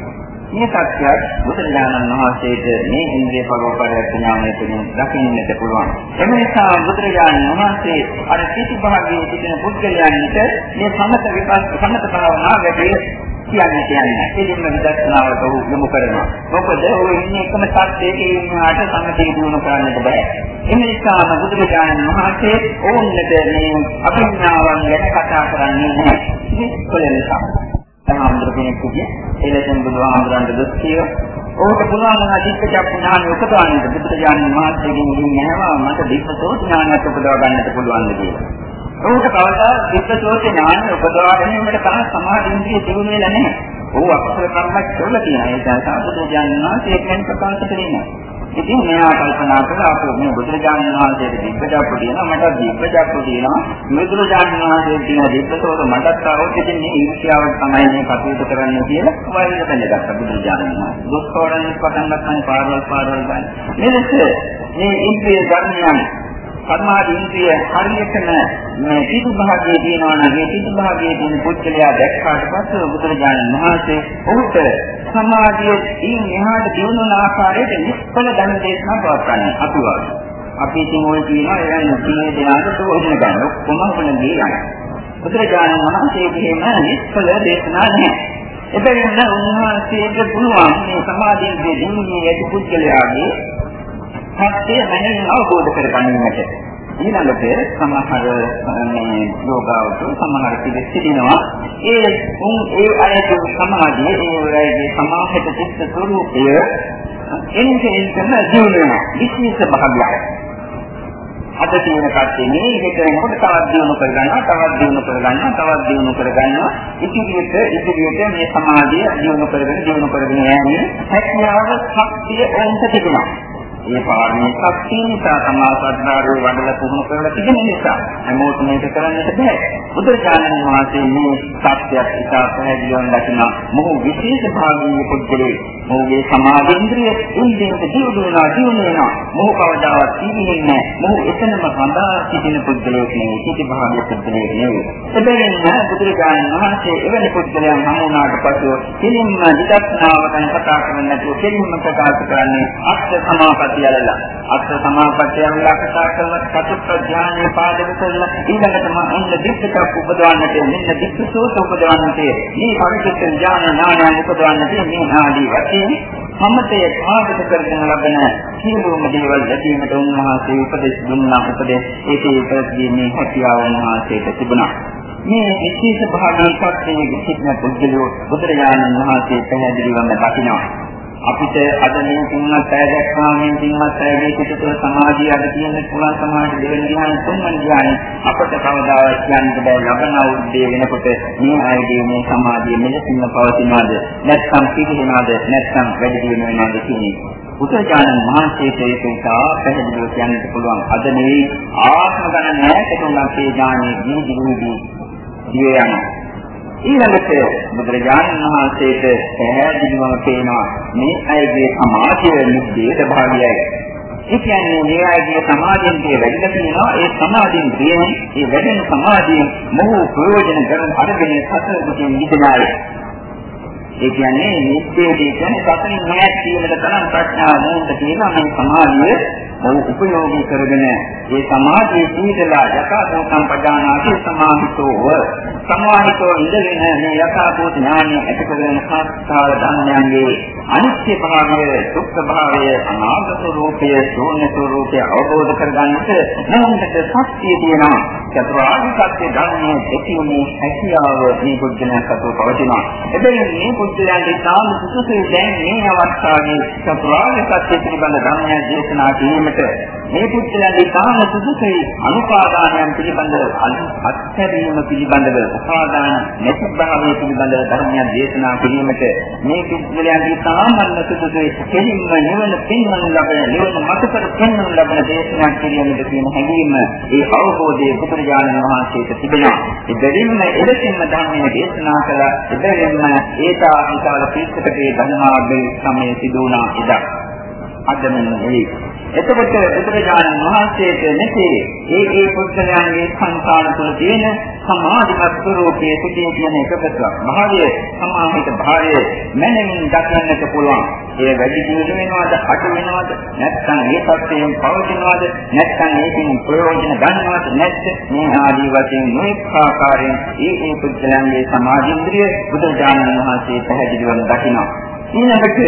මේ සත්‍යය බුදුරජාණන් වහන්සේට මේ ඉන්ද්‍රිය පරෝපරයක් ඥානය තුළින් දකින්නට පුළුවන්. එම නිසා බුදුරජාණන් වහන්සේ අර සිටි භාගයේ සිටින පුද්ගලයන්ට මේ සමත විපස්ස සමත භාවනාව වැඩි කියන්නේ කියන්නේ. එදින්ම විදර්ශනාවට යොමු කරනවා. මොකද ඔය ඉන්නේ එකම සත්‍යයක ඉන්නාට සම්පූර්ණ දිනු කරන්නට බෑ. ඒ නිසාම බුදුරජාණන් වහන්සේ ඕන්නට මේ අභිඥාවන් ගැන කතා කරන්නේ නැහැ. ඒක නිසා. සාමාන්‍ය කෙනෙක් කිය එලෙසම බුදුහාමුදුරන්ට දුක් කිය. ඕක පුළුවන් නම් අධික ඥාන උපදවන්නට බුදුරජාණන් වහන්සේගෙන් ඉන්නේ නැහැ මට දීපසෝ ඥානයක් උපදව ගන්නට පුළුවන් කියලා. ඔහුට කවදා විද්වතෝච ඥාන උපදවා ගැනීමට තරහ සමාධි ඉන්ද්‍රිය තිබුණේ වෙලා නැහැ. ඔහු අක්ෂර කර්මයක් කරලා තියෙනවා. ඒ නිසා සාබුදුජානන වහන්සේ කියන ප්‍රකාශ කරන්නේ. ඉතින් මෙයා කල්පනා කළා අපෝ මේ බුදුරජාණන් වහන්සේට දිබ්බජාප්පු තියෙනවා මට දිබ්බජාප්පු තියෙනවා බුදුරජාණන් වහන්සේ තියෙන දිබ්බතෝර මටත් ආවොත් ඉතින් මේ ඊර්ෂ්‍යාවට තමයි මේ කටයුතු කරන්න කියලා වෛර බඳගත්තා බුදුරජාණන් වහන්සේ දුක්ඛවරණ පටන් ගන්න පාරවල් පාරවල් ගන්න. මෙලෙස මේ ඉන්ද්‍රිය ධර්මයන් සම්මාදී ඉන්ද්‍රිය හරියටම මේ පිටු භාගයේ තියෙනවා නම් මේ පිටු භාගයේ තියෙන පුද්ගලයා දැක්කාට පස්සේ බුදුරජාණන් වහන්සේ ඔහුට සමාධිය ඊ මෙහාට දිනුන ආකාරයට නිෂ්ඵල ධන දේශනා පවත්වන්නේ අපි වාගේ. අපි ඉතින් ওই කියනවා එයන් සීයේ දෙනාට තෝරන ගන්න ඔක්කොම උනදී යනවා. බුදුරජාණන් වහන්සේ කියම නිෂ්ඵල දේශනා නැහැ. එබැවින් උන්වහන්සේට පුළුවන් මේ සමාධියේ දිනුනේ ඇති පුද්ගලයාගේ සත්‍ය මනින් අවබෝධ කර ගැනීමට ඊළඟට සමහර මේ යෝගාවතු සමහර පිළිස් සිටිනවා. ඒ උන් ඒ අයගේ සමාධිය ඒ වගේ සමාහිත චිත්ත ස්වરૂපය එන්නේ එන්න ජීවන විශේෂ භාගයක්. අද තියෙන කට්ටිය මේ එක වෙනකොට තවත් දිනු කර ගන්නවා තවත් දිනු කර ගන්නවා තවත් දිනු කර ගන්නවා ඉතිරියට ඉතිරියට මේ සමාධිය දිනු කරගෙන දිනු කරගෙන යන්නේ හැකියාව ශක්තිය ඔවුන්ට තිබෙනවා ඒ පාරමී ශක්තිය නිසා තමා සද්ධාරෝ වඩලා පුහුණු කරලා තිබෙන නිසා හැමෝටම මේක කරන්නට බෑ. බුදුරජාණන් වහන්සේ මේ සත්‍යයක් ඉතා පැහැදිලිව දකින මොහු විශේෂ භාගීය පුද්ගලෙ. මොහුගේ සමාධින්ද්‍රිය ඉන්ද්‍රියට දියුණු වෙනවා දියුණු වෙනවා. මොහු කවදාවත් තීන්නේ නැහැ. මොහු එතනම සඳහා සිටින පුද්ගලයෙක් නෙවෙයි. සිටි භාගීය පුද්ගලයෙක් නෙවෙයි. එබැවින් බුදුරජාණන් වහන්සේ එවැනි පුද්ගලයන් හමු වුණාට පසු කෙලින්ම විදර්ශනාව ගැන කතා කරන්නේ නැතුව කෙලින්ම ප්‍රකාශ කරන්නේ අෂ්ට සමාපatti යලලා අත්ථ සමාපත්තිය ලක්ෂා කරලා චතුත්ථ ඥානෙ පාදක කරලා ඊළඟට මම අන්න දික්කක් උපදවන්නට මෙන්න දික්කසෝත උපදවන්නට මේ පරිචිත ඥාන ඥානයන් උපදවන්නට මේ ආදී වශයෙන්. සම්මතයේ පාදක කරගෙන ලබන සියලුම දේවල් ලැබීමට උන්වහන්සේ උපදෙස් දුන්නා. උපදෙස් ඒකේ ප්‍රතිදීමේ හැකියාව උන්වහන්සේට තිබුණා. මේ විශේෂ භාගී සත්‍යයේ සිටින පුද්ගලයෝ බුදුරජාණන් වහන්සේ පැහැදිලිවම දකිනවා. අපිට අද මේ තුන්වත් අය දැක්කාම මේ තුන්වත් අයගේ පිටතට සමාධිය අද තියෙන පුළුවන් සමාධි දෙවෙනි ධ්‍යාන තුන්වෙනි ධ්‍යාන අපට කවදාවත් කියන්න බෑ ලබන අවුරුද්දේ වෙනකොට මේ අයගේ මේ සමාධිය මෙලෙසින්ම පවතිනවාද නැත්නම් පිළිහෙනවාද නැත්නම් වැඩි දියුණු වෙනවාද කියන එක. බුදුචානන් වහන්සේට ඒක ඉතා පැහැදිලිව කියන්නට පුළුවන්. අද නෙවෙයි ආත්ම ගණන් නැහැ තුන්වත් මේ ඥානෙ දී දිනුදී දිය යනවා. ඊළඟට බුදුරජාණන් වහන්සේට පැහැදිලිවම පේනවා මේ අයගේ සමාධිය නිද්දේට භාගයයි. ඒ කියන්නේ මේ අයගේ සමාධියෙන් වැඩිලා තියෙනවා ඒ සමාධියෙන් කියන්නේ ඒ වැඩෙන සමාධියෙන් මොහු ප්‍රයෝජන ගන්න අරගෙන සතර කුටින් නිදනායි. ඒ කියන්නේ නිද්දේදී කියන්නේ සතරින් මෑත් වීමට තරම් ප්‍රඥාව නෝන්ද තියෙනවා මේ සමාධිය මොහු උපයෝගී කරගෙන ඒ සමාධියේ සීතලා යථා සම්පජානාති සමාහිතෝව සමාහිතෝ ඉඳගෙන මේ යථා භූත ඥානය ඇති කරගෙන සංස්කාර ධර්මයන්ගේ අනිත්‍ය භාවය දුක්ඛ භාවය අනාගත රූපය ශූන්‍ය ස්වરૂපය අවබෝධ කරගන්නට මොහොතට ශක්තිය තියෙනවා. චතුරාර්ය සත්‍ය ධර්මයේ දෙකීමේ හැකියාව මේ බුද්ධණයක් අතෝ පවතිනවා. එබැවින් මේ බුද්ධයන්ගේ තාම සුසුසේ දැන් මේ අවස්ථාවේ චතුරාර්ය සත්‍ය පිළිබඳ ධර්මය දේශනා කිරීමට මේ බුද්ධයන්ගේ තාම සුසුසේ අනුපාදානයන් පිළිබඳ අත්හැරීම පිළිබඳව උපාදාන නැති භාවය පිළිබඳව ධර්මයන් දේශනා කිරීමට මේ බුද්ධයන්ගේ සාමාන්‍ය සුදුසුයි කෙලින්ම නිවන පින්වන ලබන නිවන මතකර පෙන්වන ලබන දේශනා කිරීමද කියන හැඟීම ඒ අවබෝධයේ බුදුරජාණන් වහන්සේට තිබෙනවා. ඒ දෙලින්ම එලෙසින්ම ධර්මයේ දේශනා කළ එබැවින්ම ඒතා විශාල පිටකටේ ධර්මාභි සමය සිදු වුණා ඉදා. අදම නෙවෙයි. එතකොට බුදුරජාණන් වහන්සේට මෙසේ ඒ ඒ පුද්ගලයන්ගේ සංකාන තුළ තියෙන සමාධිමත් ස්වરૂපයේ සිටින කියන එකකට භාවය සමාහිත භාවය මනමින් දක්වන්නට පුළුවන්. ඒ වැඩි දියුණු වෙනවද, අඩු වෙනවද, නැත්නම් මේ පැත්තෙන් පවතිනවද, නැත්නම් මේකෙන් ප්‍රයෝජන ගන්නවද නැත්ද මේ ආදී වශයෙන් නොඑක ආකාරයෙන් ඒ ඒ පුද්ගලයන්ගේ සමාධින්ද්‍රිය බුදුරජාණන් වහන්සේ පැහැදිලිවම දකිනවා. ඊළඟට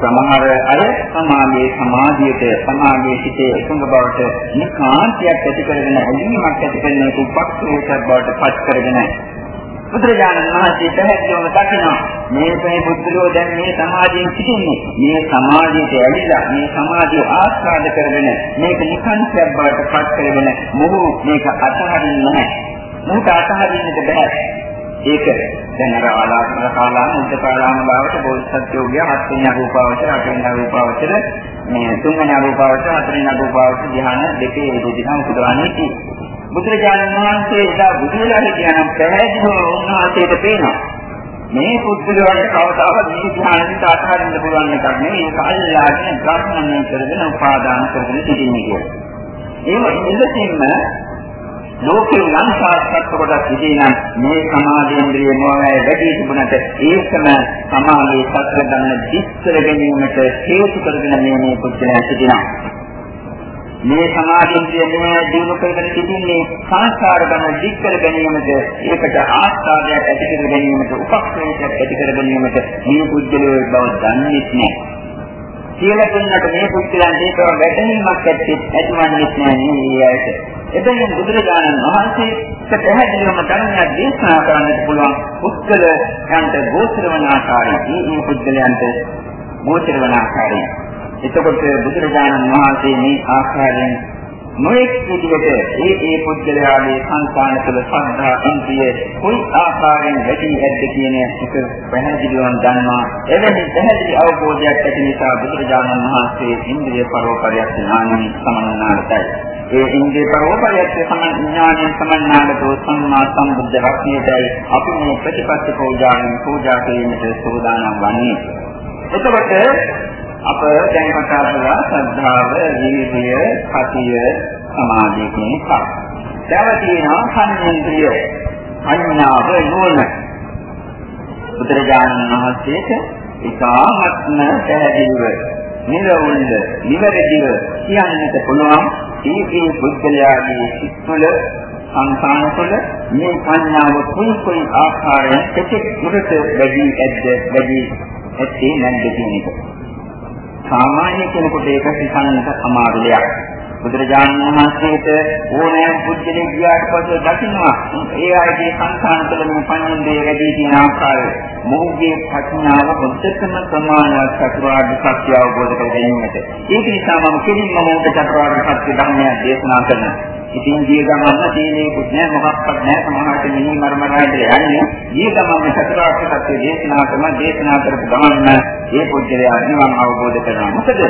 සමහර අය සමාගයේ සමාධියට සමාගයේ සිටේ එකඟ බවට නිකාන්තයක් ඇති කරගෙන ඇලීමක් ඇති කරන උපක්ෂේපයක් බවට පත් කරගෙන බුදුරජාණන් වහන්සේ පැහැදිලිවම දකිනවා. මේ මේ බුද්ධලෝ දැන් මේ සමාධියෙන් සිටින්නේ. මේ සමාධියට ඇලිලා මේ සමාධිය ආස්වාද කරගෙන මේක නිකාන්තයක් බවට පත් කරගෙන මොහු මේක අතහරින්නේ නැහැ. මොහුට අතහරින්නට බෑ. ඒක දැන් අර ආලාපන කාලාම උද්දකාලාම භාවයට බෝධිසත්වෝ ගියා හත් වෙනි අරූපාවචර අට වෙනි අරූපාවචර මේ තුන් වෙනි අරූපාවචර හතර වෙනි අරූපාවචර ධ්‍යාන දෙකේ ඉදිරියම උපදවන්නේ කි. බුදුරජාණන් වහන්සේ ඉදා බුදුලා කියන පැහැදිලිව උන්වහන්සේට පේනවා. මේ පුද්ගලයන්ට කවදාවත් මේ ධ්‍යානෙට අත්හරින්න පුළුවන් එකක් නෙවෙයි. ඒක අල්ලාගෙන ග්‍රහණය කරගෙන උපාදාන කරගෙන සිටින්නේ කියලා. ඒව ඉඳින්ම ලෝකේ ලංකාවක් කොටස් විදී නම් මේ සමාධේන්ද්‍රිය මොහේ වැඩි තිබුණට ඒකම සමාධියේ සත්‍ය ගන්න දිස්තර ගැනීමට හේතු කරගෙන මේ මේ පුද්ගලයන් සිටිනවා. මේ සමාධින්ද්‍රිය මොහේ දිනු කරගෙන සිටින්නේ සංස්කාර ගන්න දික් කර ගැනීමට ඒකට ආස්වාදයක් ඇති කර ගැනීමට උපක්‍රමයක් ඇති කර ගැනීමට මේ පුද්ගලයෝ බව දන්නේ නැහැ. කියලා දෙන්නට මේ පුද්ගලයන් ඒක වැටහීමක් ඇත්තේ ඇතිවන්නේ නැහැ මේ ඇයට. එබැවින් බුදුරජාණන් වහන්සේට පැහැදිලිවම ධර්මයක් දේශනා කරන්නට පුළුවන් පුද්ගලයන්ට ගෝචර වන ආකාරයෙන් මේ පුද්ගලයන්ට ගෝචර වන ආකාරයෙන් එතකොට බුදුරජාණන් වහන්සේ මේ ආකාරයෙන් නොඑක් විදිහට ඒ ඒ පුද්ගලයාගේ සංස්කාර තුළ සද්ධා ඉන්ද්‍රිය කොයි ආකාරයෙන් වැඩි ඇද්ද කියන එක පැහැදිලිවම දන්නවා එවැනි පැහැදිලි අවබෝධයක් ඇති නිසා බුදුරජාණන් වහන්සේ ඉන්ද්‍රිය පරෝපරයක් ඥානෙ සමන්නාටයි ඒ ඉන්ද්‍රිය පරෝපරයත් සම්ඥාණයෙන් සමන්නාගතෝ සම්මා සම්බුද්ධ රත්නයේයි අපි මේ ප්‍රතිපත්ති පූජාවෙන් පූජා කිරීමට සූදානම් වන්නේ. එතකොට අප දැන් කතා කළා ශ්‍රද්ධාව, වීර්යය, සතිය, සමාධිය කියන එක. දැන් තියෙනවා සංයන්ත්‍රිය, අඥාව නුවණ. බුදුරජාණන් වහන්සේට ඉතාමත්ම පැහැදිලිව නිරවුල්ද නිවැරදිව කියන්නට පුළුවන් ඒකේ බුද්ධයාගේ සිත් තුළ සංකාන තුළ මේ සංඥාව කුයි කුයි ආකාරයෙන් කෙටෙක් දුරට වැඩි ඇද්ද වැඩි ඇත්තේ නැද්ද කියන එක. සාමාන්‍ය කෙනෙකුට ඒක හිතන්නට අමාරු දෙයක්. බුදුරජාණන් වහන්සේට ඕනෑම පුද්ගලෙක් ගියාට පස්සේ දකින්නවා ඒ අයගේ සංසාන තුළ මේ පඤ්ඤන්දේ වැඩි තියෙන ආකාරය. මොහුගේ ප්‍රඥාව හොඳටම ප්‍රමාණවත් චතුරාර්ය සත්‍ය අවබෝධ කර ගැනීමට. ඒක නිසා මම කෙලින්ම මොහොත චතුරාර්ය සත්‍ය ධර්මය දේශනා කරනවා. ඉතින් ගිය ගමන්න තේලේකුත් නෑ මොකක්වත් නෑ සමහරට මිනි මරමරාට යන්නේ. ගිය ගමන්න චතුරාර්ය සත්‍ය දේශනා කරන දේශනා කරපු ගමන්න ඒ පුද්ගලයා නිවන් අවබෝධ කරනවා. මොකද?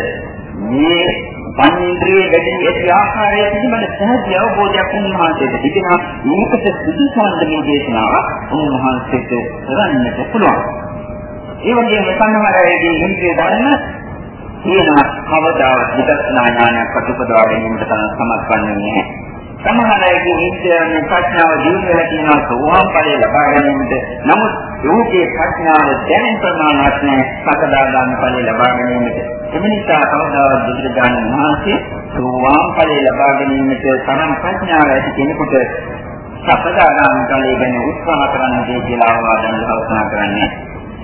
මේ පඤ්චේන්ද්‍රිය වැඩි ඇති ආකාරය පිළිබඳ සහජ අවබෝධයක් උන්වහන්සේට තිබෙනවා. මේකට සුදුසුවන්ද මේ දේශනාව උන්වහන්සේට කරන්නට පුළුවන්. ඒ වගේම සම්මාරයේදී ඉන්ද්‍රිය ධර්ම තියෙනවා කවදාවත් විදර්ශනා ඥානයක් ප්‍රතිපදවා ගැනීමට සමත් වන්නේ නැහැ. සමහර අයගේ නිත්‍යම ප්‍රඥාව දිනු වෙලා තියෙනවා සෝවාන් ඵලය ලබා ගැනීමට. නමුත් යෝගී ප්‍රඥාව දැනෙන ප්‍රමාණවත් නැහැ සකදාගාමී ඵලය ලබා ගැනීමට. එම නිසා කවදාවත් බුදුරජාණන් වහන්සේ සෝවාන් ඵලය ලබා ගැනීමට තරම් ප්‍රඥාව ඇති කෙනෙකුට සකදාගාමී ඵලය ගැන උත්සාහ කරන්න දෙය කියලා ආවාදන් දවසනා කරන්නේ.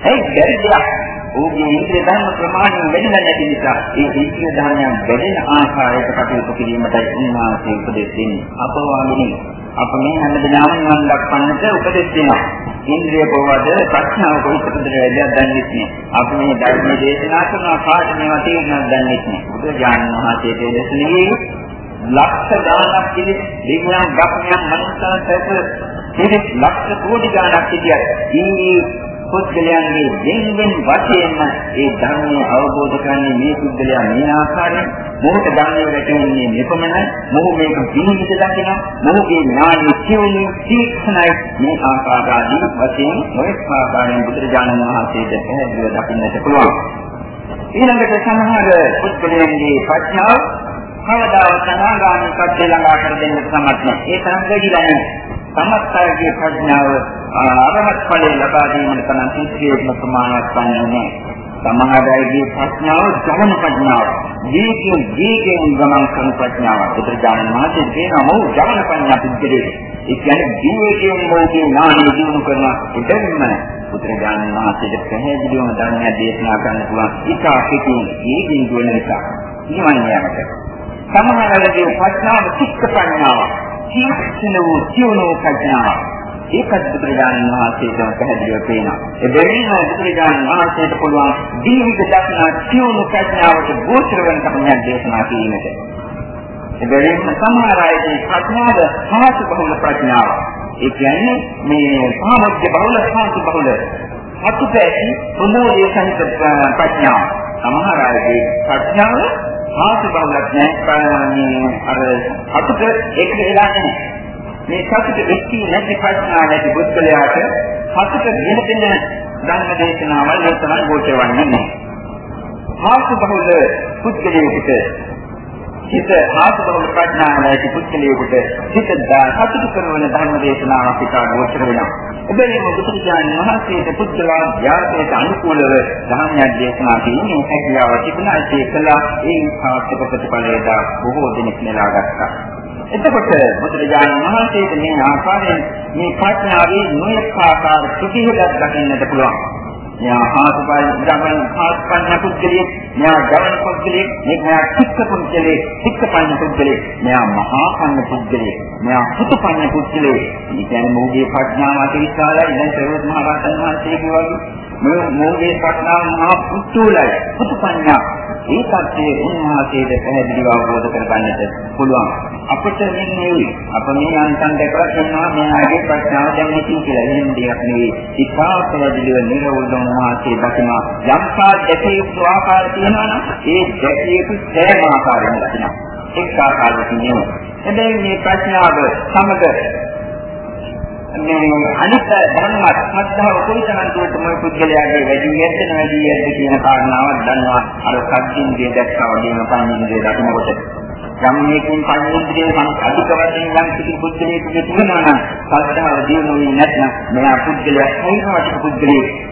ඒ බැරි දෙයක් ඔහුගේ ඉන්ද්‍රිය ධර්ම ප්‍රමාණය වැඩිලා නැති නිසා ඒ ඉන්ද්‍රිය ධර්මයන් වැඩෙන ආකාරයට කටයුතු කිරීමටයි උන්වහන්සේ උපදෙස් දෙන්නේ. අපවාමිනේ අප මේ හැමදෙනාම නිවන් දක්වන්නට උපදෙස් දෙනවා. ඉන්ද්‍රිය බවද ප්‍රඥාව කොයිකටද වැඩියක් දන්නේ නැහැ. අපි මේ ධර්ම දේශනා කරන කාට මේවා තේරුණාද දන්නේ නැහැ. බුදු ඥාන මහතේ දේශනේ ලක්ෂ ගානක් කිලි දෙවියන් බ්‍රහ්මයන් මනුස්සයන් සැප ඉතින් ලක්ෂ කෝටි ගානක් කිදියක්. පුද්ගලයන්ගේ දෙන්වෙන් වශයෙන්ම ඒ ධර්මය අවබෝධ කරන්නේ මේ පුද්ගලයා මේ ආකාරයෙන්. මොහොත ධර්මයේ වැටෙන්නේ මෙපමණයි මොහු මේක විනිවිද දකින මොහුගේ ඥානෙ කියුණු තීක්ෂණයි. මේ ආකාරාදී වශයෙන් මොඑක් ආකාරයෙන් බුදුරජාණන් වහන්සේට පැහැදිලිව දකින්නට පුළුවන්. ඊළඟට සමහර පුද්ගලයන්ගේ ප්‍රඥාව කවදාවත් අනාගාමී සත්‍ය ළඟා කර දෙන්න සමත් නැහැ. ඒ තරම් වැඩිලා නැහැ සමස්තයේ ප්‍රඥාව අරහත් ඵලය ලබා දීමට තරම් සිද්ධියක්ම ප්‍රමාණවත් වන්නේ නැහැ. සමහර අයගේ ප්‍රඥාව ජවන ප්‍රඥාව. දීකින් දීකින් ගමන් කරන ප්‍රඥාව. බුදුරජාණන් වහන්සේ කියනවා මොහු ජවන ප්‍රඥා පිළිදෙලේ. ඒ කියන්නේ දීකින් මොහුගේ ඥානය දිනු කරන ඉදෙන්න බුදුරජාණන් වහන්සේට පැහැදිලිවම ධර්මය දේශනා කරන්න පුළුවන්. ඉතා පිටින් දීකින් දුවන නිසා. නිවන් යාමට. සමහර අයගේ ප්‍රඥාව චිත්ත ප්‍රඥාව. තීක්ෂණ වූ සියුණු ප්‍රඥාව. ඒකත් බුදුරජාණන් වහන්සේට පැහැදිලිව පේනවා. ඒ දෙවියන් බුදුරජාණන් වහන්සේට පුළුවන් දීවිද දක්නා සියුණු ප්‍රඥාවට ගෝචර වෙන කමයක් දේශනා කිරීමට. ඒ දෙවියන් සමහර අයගේ ප්‍රඥාව සාහස බහුල ප්‍රඥාව. ඒ කියන්නේ මේ සාමර්ථ්‍ය බහුල සාහස බහුල අතුපැති ප්‍රමෝදයේ සහිත ප්‍රඥාව. සමහර අයගේ ප්‍රඥාව ආසු බහුලක් නැහැ අර අතුට ඒක වෙලා නැහැ මේ සතුට එක්කී නැති ප්‍රශ්නා නැති බුද්ධලයාට සතුට ගෙනපෙන ධර්ම දේශනාවල් නැතනම් ගෝචරවන්නේ. නැහැ ආසු බහුල පුද්ගලයෙකුට හිත ආසු බහුල ප්‍රඥාව නැති පුද්ගලයෙකුට හිත සතුට කරන ධර්ම දේශනාවක් පිටා ගෝචර වෙනවා එබැවින් බුදුරජාණන් වහන්සේට පුද්ගලා ඥානයට අනුකූලව ධර්මයක් දේශනා කිරීමේ හැකියාව තිබුණා ඒ කළා ඒ සාර්ථක ප්‍රතිඵලයට බොහෝ දෙනෙක් නෙලා ගත්තා. එතකොට බුදුරජාණන් වහන්සේට මේ ආකාරයෙන් මේ ප්‍රඥාවේ නොයෙක් ආකාර ප්‍රතිහිතක් දකින්නට පුළුවන්. මෙයා ආසපල් ගමන් ආස්පන්න පුද්ගලයෙක් මෙයා ගමන පුද්ගලයෙක් මෙයා චිත්ත පුද්ගලයෙක් චිත්තපන්න පුද්ගලයෙක් මෙයා මහා පන්න පුද්ගලයෙක් මෙයා පුතුපන්න පුද්ගලයෙක් මේ කියන්නේ මොහුගේ ප්‍රඥාව අති විශාලයි දැන් සර්වඥ මහ රහතන් වහන්සේගේ වගේ. මේ මොහුගේ ප්‍රඥාව මහා පුතුලයි. පුතුපන්නා ඒ තත්ත්වයේ උන්වහන්සේට පැහැදිලිව අවබෝධ කරගන්නට පුළුවන්. අපිට මෙන්නේ අප මේ අන්තන් දැකලා කියනවා මේ ආගේ ප්‍රඥාව දැන් නැති කියලා. එහෙම දෙයක් නෙවෙයි. ඉතාපවදිලිව නිරවුල් උන්වහන්සේ දකින යම්කා දැකිය යුතු ආකාර තියෙනවා නම් ඒ දැකිය යුතු සෑම ආකාරයෙන් දකිනවා. එක් ආකාරයකින් නෙවෙයි. හැබැයි මේ ප්‍රඥාව සමග මේ අනිත් ධර්මවත් ශ්‍රද්ධාව කොයිතරම් දුරට මොයි පුද්ගලයාගේ වැඩි යැදෙන වැඩි යැද්ද කියන කාරණාවක් දන්නවා. අර සත්‍යින්දිය දැක්කා වගේම පඤ්ඤින්දිය දකිනකොට. යම් මේකෙන් පඤ්ඤින්දිය අධික වශයෙන් යම් කිසි පුද්ගලයෙකුගේ තියෙනවා නම් ශ්‍රද්ධාව දිනුනේ නැත්නම් මෙයා පුද්ගලයා හයිනවට පුද්ගලයෙක්.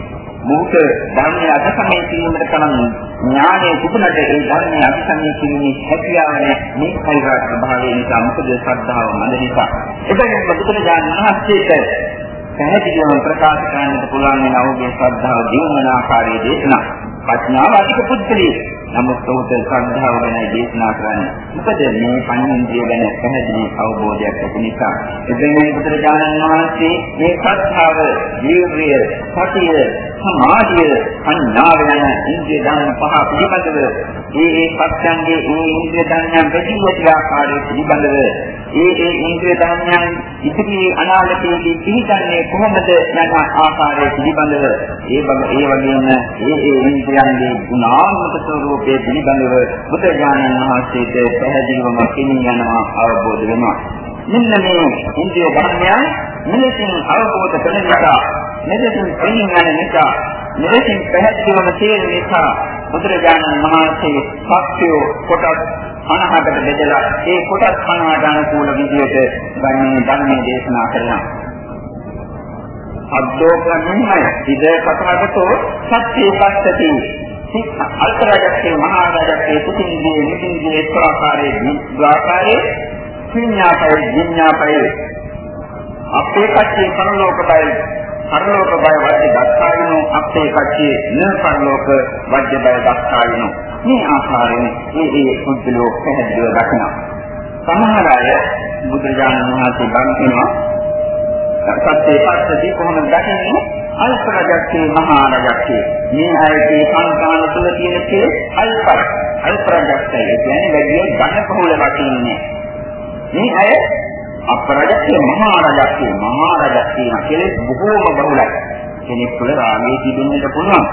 මොහොත ධර්මයේ අධසමය කිරීමට තරම් ඥානය තිබුණට ඒ ධර්මයේ අධසමය කිරීමේ හැකියාව මේ කයිරා ස්වභාවය නිසා මොකද ශ්‍රද්ධාව මඳ නිසා එබැවින් බුදුරජාණන් වහන්සේට පැහැදිලිවම ප්‍රකාශ කරන්නට පුළුවන් වෙන ඔහුගේ ශ්‍රද්ධාව දිනවන ආකාරයේ දේශනා ප්‍රඥාව අධික පුද්ගලී නමුත් ඔහුට ශ්‍රද්ධාව ගැන දේශනා කරන්නේ. මොකද මේ පඤ්චේන්ද්‍රිය ගැන පැහැදිලි අවබෝධයක් ඇති නිසා. එබැවින් බුදුරජාණන් වහන්සේ මේ ශ්‍රද්ධාව, ජීවය, සතිය, සමාධිය, සංඥාව යන ඉන්ද්‍රිය ධර්ම පහ පිළිබඳව ඒ ඒ පස්යන්ගේ ඒ ඉන්ද්‍රිය ධර්මයන් ප්‍රතිවිරුද්ධ ආකාරයේ පිළිබඳව ඒ ඒ ඉන්ද්‍රිය ධර්මයන් ඉදිරි අනාගතයේදී පිළිගන්නේ කොහොමද යන ආකාරය පිළිබඳව ඒ ඒ වගේම ඒ ඒ ඉන්ද්‍රියන්ගේ ගුණාත්මක ස්වરૂපයේ පිළිබඳව බුදුරජාණන් වහන්සේට පැහැදිලිවම කිමින් යනවා අවබෝධ වෙනවා. මෙන්න මේ ඉන්ද්‍රිය ධර්මයන් මෙලෙසින් අවබෝධ කරන නිසා මෙලෙසින් පිළිගන්න යන නිසා මෙලෙසින් පැහැදිලිවම තේරෙන නිසා බුදුරජාණන් වහන්සේ සත්‍යෝ කොටස් 50කට බෙදලා ඒ කොටස් 50ට අනුකූල විදිහට ගන්නේ ධර්මයේ දේශනා කරනවා. අද්දෝපනමයි ඉද කතාවතෝ සත්‍ය පස්සති අල්තරජක්ෂේ මහාරජක්ෂේ කුතින්දී නිතින්දී ස්වආකාරයේ ද්වාකාරයේ විඤ්ඤාපය විඤ්ඤාපය. අපේ කච්චේ පරලෝක බය පරලෝක බය වර්ධි දක්කාවිනෝ අපේ කච්චේ න පරලෝක වර්ධි බය දක්කාවිනෝ මේ ආකාරයෙන් මේ ඒ පුද්ගලෝ පැහැදිලිව දක්වනවා සමහර අය බුදුරජාණන් වහන්සේ බණ කියනවා සත්‍ය පස්සදී කොහොමද දකින්නේ? අල්ප රජක්ෂේ මහා රජක්ෂේ මේ අයගේ සංකාන තුළ තියෙන කේ අල්පයි අල්ප රජක්ෂය කියන්නේ වැඩි ඝන බහුල වශයෙන් මේ අය අපරජක්ෂේ මහා රජක්ෂේ මහා රජක්ෂේ කෙලෙස් බොහෝම බහුලයි. කෙනෙක් තුළ රාගයේ තිබෙන්නට පුළුවන්.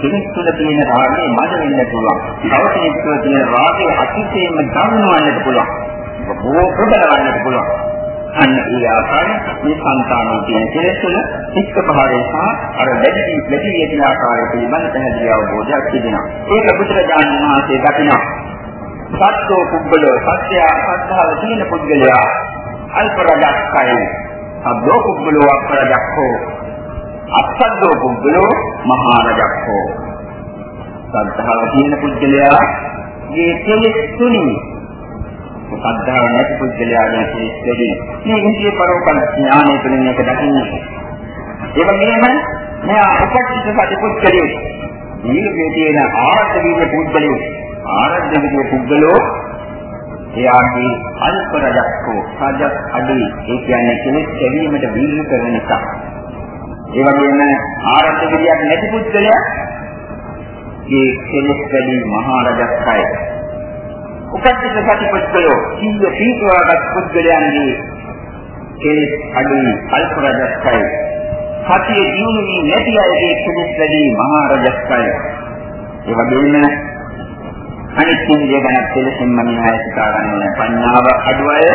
කෙනෙක් තුළ තියෙන රාගය මද වෙන්න පුළුවන්. තව කෙනෙක් තුළ තියෙන රාගය අතිශයින්ම දන්වන්නට පුළුවන්. බොහෝ ප්‍රබලවන්නට පුළුවන්. අන්න ඒ ආකාරයෙන් මේ සංකාමයේ තියෙන කෙලෙස් වල එක්ක භාවය සහ අර වැඩි වැඩි යන ආකාරය පිළිබඳ පැහැදිලි අවබෝධයක් තිබෙනවා. ඒක බුදුරජාණන් වහන්සේ දකිනවා. සත්වෝ පුද්ගලෝ සත්‍ය අසත්තාව තියෙන පුද්ගලයා අල්ප රජක්කයි සබ්බෝ පුද්ගලෝ අපරජක්කෝ. අසද්දෝ පුද්ගලෝ මහා රජක්කෝ සද්ධාව තියෙන පුද්ගලයා මේ කෙලෙස් තුනි සද්ධාව නැති පුද්ගලයා ගැන කෙලෙස් වැඩි මේ ඉන්දිය පරෝපණ ඥානය තුළින් එක දකින්නේ. ඒ වගේම මෙයා උපක්ෂිත සති පුද්ගලයේ මේ මේ තියෙන ආර්ථ වීම පුද්ගලයේ ආරද්ධ වීර්ය පුද්ගලෝ එයාගේ අල්ප රජක්කෝ සාජත් අඩි ඒ කියන්නේ කෙලෙස් කැවීමට වීර්ය කරන නිසා. ඒ වගේම ආරද්ධ වීර්යයක් නැති පුද්ගලයා ඒ කෙලෙස් වැඩි මහා රජක්කයි උපද්දිත සතිපුද්ගලෝ කීය පීතුවාගත් පුද්ගලයන්ගේ කෙලෙස් අඩුයි අල්ප රජස්කයි සතිය දියුණුවී නැති අයගේ කෙලෙස් වැඩි මහා රජස්කයි ඒ වගේම අනිත් ඉන්දිය ගැන කෙලෙසින්ම න්‍යාය සිතා ගන්න පඤ්ඤාව අඩු අය.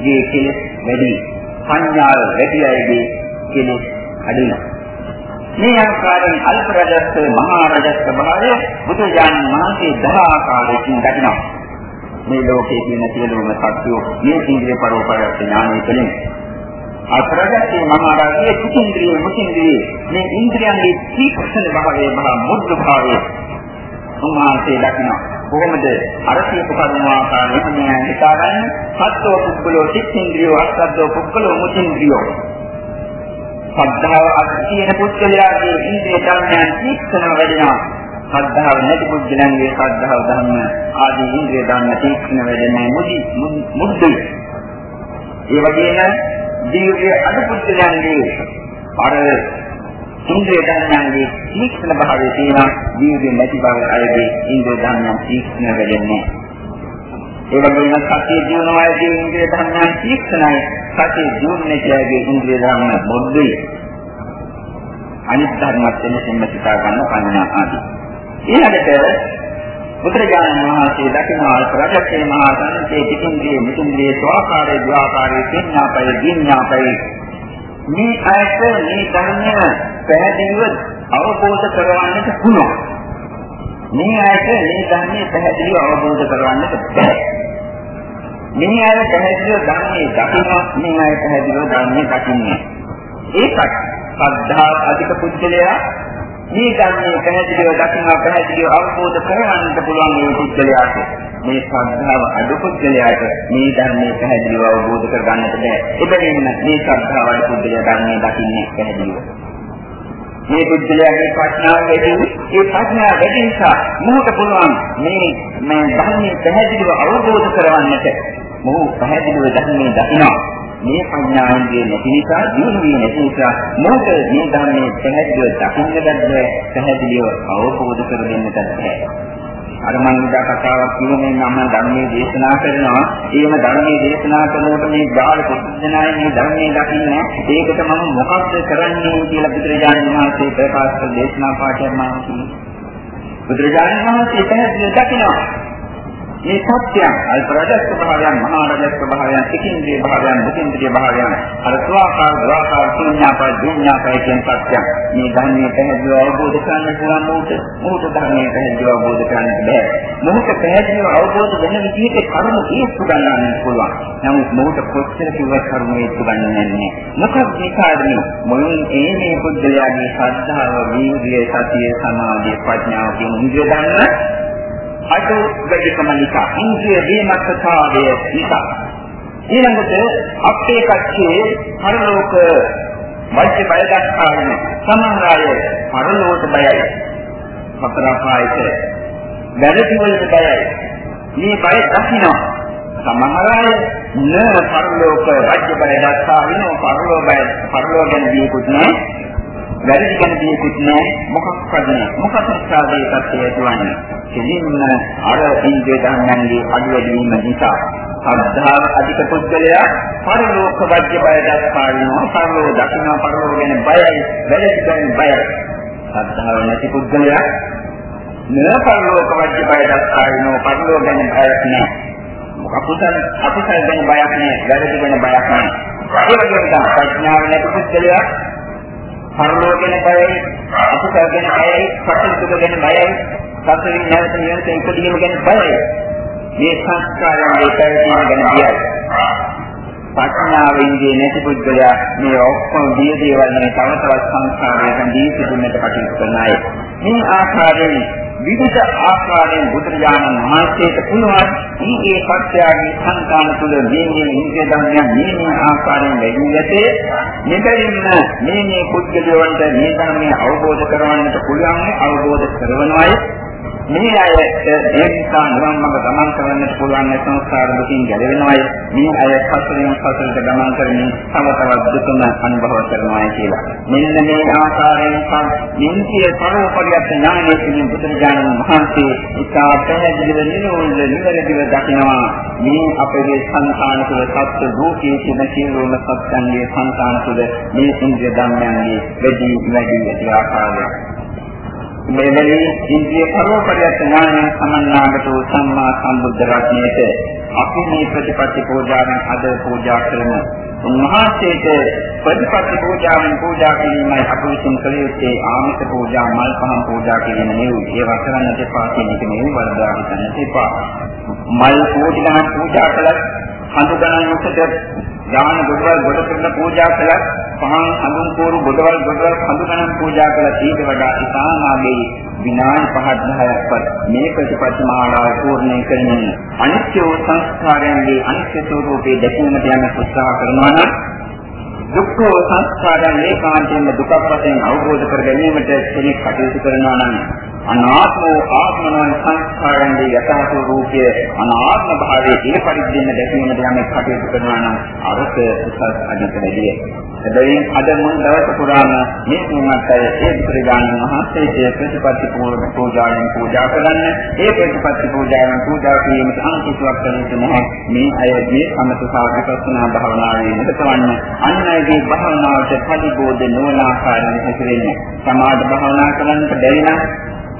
ගේ කෙලෙස් වැඩි. පඤ්ඤාව වැඩි අයගේ කෙලෙස් අඩුයි මේ ආකාරයෙන් අල්ප රජස්ස මහා රජස්ස භාවය බුදුජානක මහන්සේ දහ ආකාරයකින් දකිනවා. මේ ලෝකයේ තියෙන සියලුම සත්‍යෝ මේ ඉන්ද්‍රිය පරෝපරයක් ඥානය තුළින් අපරගතේ මහා රාජ්‍යයේ කුචින්ද්‍රිය මුචින්ද්‍රිය මේ ඉන්ද්‍රියන්ගේ තීක්ෂණ භාවයේ මහා මුද්ද භාවයේ උන්වහන්සේ දකිනවා. කොහොමද අර කියපු කරුණ ආකාරයෙන් මේ හිතාගන්න සත්ව පුද්ගලෝ චිත්තේන්ද්‍රියෝ අස්සද්දෝ පුද්ගලෝ මුචින්ද්‍රියෝ ශ්‍රද්ධාව අධින පුද්ගලයාගේ ඉන්ද්‍රිය ධර්මයන් තීක්ෂණ වැඩෙනවා. ශ්‍රද්ධාව නැති පුද්ගලයන්ගේ ශ්‍රද්ධාව ධර්ම ආදී ඉන්ද්‍රිය ධර්ම තීක්ෂණ වැඩෙන්නේ මුදි මුද්දයි. ඒ වගේම දීර්ඝ අඩු පුද්ගලයන්ගේ අර ඉන්ද්‍රිය ධර්මයන්ගේ තීක්ෂණ භාවය තියෙන දීර්ඝ නැති බව අයගේ ඉන්ද්‍රිය ධර්මයන් තීක්ෂණ වැඩෙන්නේ ඒ වගේම සතිය දිනනවාදී ඉන්ද්‍රිය ධර්මයන් තීක්ෂණයි. සතිය දිනුනේ කියගේ ඉන්ද්‍රිය ධර්ම බොද්ධයි අනිත් ධර්මත් එලෙසින්ම සිතා ගන්න පඤ්ඤා ආදී. ඊළඟට බුදුරජාණන් වහන්සේ දකිනා ප්‍රගතේ මහා සංසේ පිටින්දී මුතුන්දී ස්වාකාරයේ ද්වාකාරයේ සංඥාපය විඤ්ඤාපය මේ අයට මේ ධර්මය පැහැදිලිව අවබෝධ කරවන්නට පුළුවන් මේ අයට මේ ධර්මයේ පැහැදිලිව අවබෝධ කරවන්නට බැහැ මේ අය පැහැදිලිව ධර්මයේ දකිනවා මේ අය පැහැදිලිව ධර්මයේ දකින්නේ. ඒකත් සද්ධා අධික පුද්ගලයා මේ ධර්මයේ පැහැදිලිව දකිනවා පැහැදිලිව අවබෝධ කරගන්නට පුළුවන් මේ පුද්ගලයාට මේ ශ්‍රද්ධාව අඩු පුද්ගලයාට මේ ධර්මයේ පැහැදිලිව අවබෝධ කරගන්නට බෑ. එබැවින් මේ ශ්‍රද්ධාව අඩු පුද්ගලයා ධර්මයේ දකින්නේ පැහැදිලිව. මේ බුද්ධලයාගේ ප්‍රඥාව වැඩි ඒ ප්‍රඥාව වැඩි නිසා මොහොත පුළුවන් මේ මේ ධර්මයේ පැහැදිලිව අවබෝධ කරවන්නට මොහු පැහැදිලිව ධර්මයේ දකිනවා මේ ප්‍රඥාවෙන්ගේ නැති නිසා දිනුවේ නැති නිසා මොකද මේ ධර්මයේ පැහැදිලිව දකින්නට බැහැ පැහැදිලිව අවබෝධ කර දෙන්නට බැහැ අර මම ඉදා කතාවක් කියන්නේ මම ධර්මයේ දේශනා කරනවා. ඒම ධර්මයේ දේශනා කරනකොට මේ ගාල පුදුජනාය මේ ධර්මයේ දකින්නේ ඒකට මම මොකක්ද කරන්නේ කියලා බුදුරජාණන් වහන්සේ ප්‍රකාශ කළ දේශනා පාඩයක් මම බුදුරජාණන් වහන්සේ පැහැදිලිව දකිනවා. මේ සත්‍යයන් අල්ප රජස් ස්වභාවයන් මහා රජස් ස්වභාවයන් සිකින්ද්‍රිය භාවයන් මුකින්ද්‍රිය භාවයන් අර ස්වාකාර ද්වාකාර ශූන්‍යාපය ශූන්‍යාපය කියන සත්‍යයන්. මේ ධර්මයේ පැහැදිලිව අවබෝධ කරගන්න පුළුවන් මොහොත මොහොත ධර්මයේ පැහැදිලිව අවබෝධ කරගන්න බෑ. මොහොත පැහැදිලිව අවබෝධ වෙන විදිහට කර්ම හේතු ගන්න පුළුවන්. නමුත් මොහොත කොච්චර කිව්වත් කර්ම හේතු ගන්න නැහැ. මොකද මේ කාරණේ? මුලින් ඒ මේ බුද්ධයාගේ ශ්‍රද්ධාව වීර්යය සතිය සමාධිය ප්‍රඥාව කියන ඉන්ද්‍රිය ගන්න අඩු වැඩිකම නිසා ඉන්ද්‍රිය විමර්ශතාවය නිසා. ඊළඟට අපේ කච්චේ පරලෝක වෛද්‍ය බය දක්වාගෙන සමහර අය පරලෝක බයයි. හතරපායක වැරදි වලට බයයි. මේ බය දකින්න සමහර අය න පරලෝක වෛද්‍ය බය දක්වාගෙන පරලෝක බය පරලෝක ගැන දීකුත් නෑ වැරදි ගැන දෙයක්වත් නැහැ මොකක්වත් නැහැ මොකක් නිසාද ඒ තත්ත්වය ඇතිවන්නේ කෙලින්ම අර ඉන්ද්‍රිය ධර්මයන්ගේ අඩු වැඩි වීම නිසා අද්ධාව අධික පුද්ගලයා පරලෝක වජ්‍ය බය දක්වානවා පරලෝක දකින්න පරලෝක ගැන බයයි වැරදි ගැන බයයි. අද්ධාව නැති පුද්ගලයා නෑ පරලෝක වජ්‍ය බය දක්වානවා පරලෝක ගැන බයක් නෑ අකුසල අකුසල ගැන බයක් නෑ වැරදි ගැන බයක් නෑ ඒ වගේම තමයි ප්‍රඥාව නැති පුද්ගලයා පරලෝක ගැන බයයි, අකුසල ගැන බයයි, සතුට ගැන බයයි, සතරින් නැවත නිවනට ඉපදීම ගැන බයයි. මේ සංස්කාරයන්ගේ පැවතීම ගැන බයයි. ප්‍රඥාවෙන්ගේ නැති පුද්ගලයා මේ ඔක්කොම දිය දේවල් නේ තව තවත් සංස්කාරයන් දී සිදුන්නට කටයුතු කරන අය. මේ ආකාරයෙන් විවිධ ආකාරයෙන් බුදුරජාණන් වහන්සේට පුළුවන් මේ සත්‍යයේ සංකාන තුළ මේ මේ ඉන්ද්‍රිය ධර්මයන් මේ මේ ආකාරයෙන් වැඩි යතේ මෙතනින්ම මේ මේ පුද්ගලයන්ට මේ ධර්මය අවබෝධ කරගන්නට පුළුවන් අවබෝධ කරවනවායි මේ අයට ඒ නිසා නිවන් මඟ ගමන් කරන්නට පුළුවන් සංස්කාර දුකින් ගැලවෙනවායි. මේ අය සසරින් සසරට ගමන් කරමින් තව තවත් දුකම අනුභව කරනවායි කියලා. මෙන්න මේ ආකාරයෙන් නින්තිය පරෝපරියත් ඥානයේ කියන බුදුරජාණන් වහන්සේ ඉතා පැහැදිලිව නිරෝධ නිවැරදිව දකිනවා. මේ අපේ සංකාන තුළ සත්‍ය දුකේ කියන සියලුම සත්‍යන්ගේ සංකාන තුළ මේ ඉන්ද්‍රිය ධර්මයන්ගේ වැඩි වැඩි ඇති ආකාරය මෙවැනි ඉන්ද්‍රිය පරෝපරියත් ඥානය සමන්නාගත වූ සම්මා සම්බුද්ධ රත්නයේට අපි මේ ප්‍රතිපත්ති පූජාවෙන් අද පූජා කරමු. උන්වහන්සේට ප්‍රතිපත්ති පූජාවෙන් පූජා කිරීමයි අප විසින් කළ යුත්තේ ආමිත පූජා මල් පහන් පූජා කිරීම නෙවෙයි. ඒ වසරන්නට එපා කියන එක නෙවෙයි වරදා හිතන්නට එපා. මල් පූජා පූජා කළත් හඳු ගණන් උසට දාන ගොඩවල් ගොඩ කරන පූජා කළත් පහන් හඳුන් කෝරු ගොඩවල් ගොඩවල් හඳු ගණන් පූජා කළත් ඊට වඩා ඉතාමාගේ විනාඩි 5 10ක්වත් මේ ප්‍රතිපත්ති මාලාව පූර්ණේ කරමින් අනිත්‍ය සංස්කාරයන්ගේ අනිත්‍ය ස්වરૂපයේ දැකීමට යන උත්සාහ කරනවා නම් දුක්ඛ සංස්කාරයන් ඒකාන්තයෙන්ම දුකක් වශයෙන් අවබෝධ කර ගැනීමට කෙනෙක් කටයුතු කරනවා නම් අනාත්ම ආත්මන සංස්කාරයන්ගේ යථා ස්වરૂපය අනාත්ම භාවයේ ඒ පරිද්දෙන්න දැකීමට යමෙක් කටයුතු කරනවා නම් අරක උසස් අධිකරණය. එබැවින් අද මුල් දවස පුරාම මේ තුන්වත් අය ඒ ප්‍රතිඥාන මහත්යේ ප්‍රතිපත්ති පූර්ණ පූජාවෙන් පූජා කරන්න ඒ ප්‍රතිපත්ති පූජාවෙන් පූජා කිරීමට අනුකූලවක් කරන්නේ නැහැ. මේ අයගේ සමත සාධකස්නා භාවනාවේ නිරතවන්න අන් අයගේ භාවනාවට පරිබෝධ නොවන ආකාරයෙන් හැසිරෙන්නේ. සමාධි භාවනා කරන්නට බැරි නම්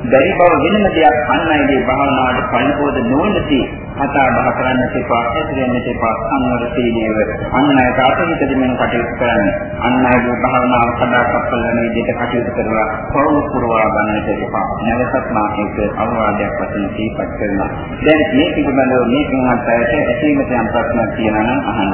බැරි බව වෙනම දෙයක් අන් අයගේ භාවනාවට පරිපෝධ නොවනති කතා බහ කරන්න තිබා ඇතිරෙන්න තිබා සංවර සීලයව. අන් අයට අතහිත දෙමින් කටයුතු කරන්න. අන් අයගේ භාවනාව සදාකත් කරන විදිහට කටයුතු කරලා පෞල් පුරවා ගන්නට තිබා නැවතත් මාකේක අවවාදයක් වශයෙන් දීපත් කරනවා. දැන් මේ පිළිබඳව මේ තුන්වත් අයට ඇසීමට යම් ප්‍රශ්නක් තියෙනවා නම් අහන්න.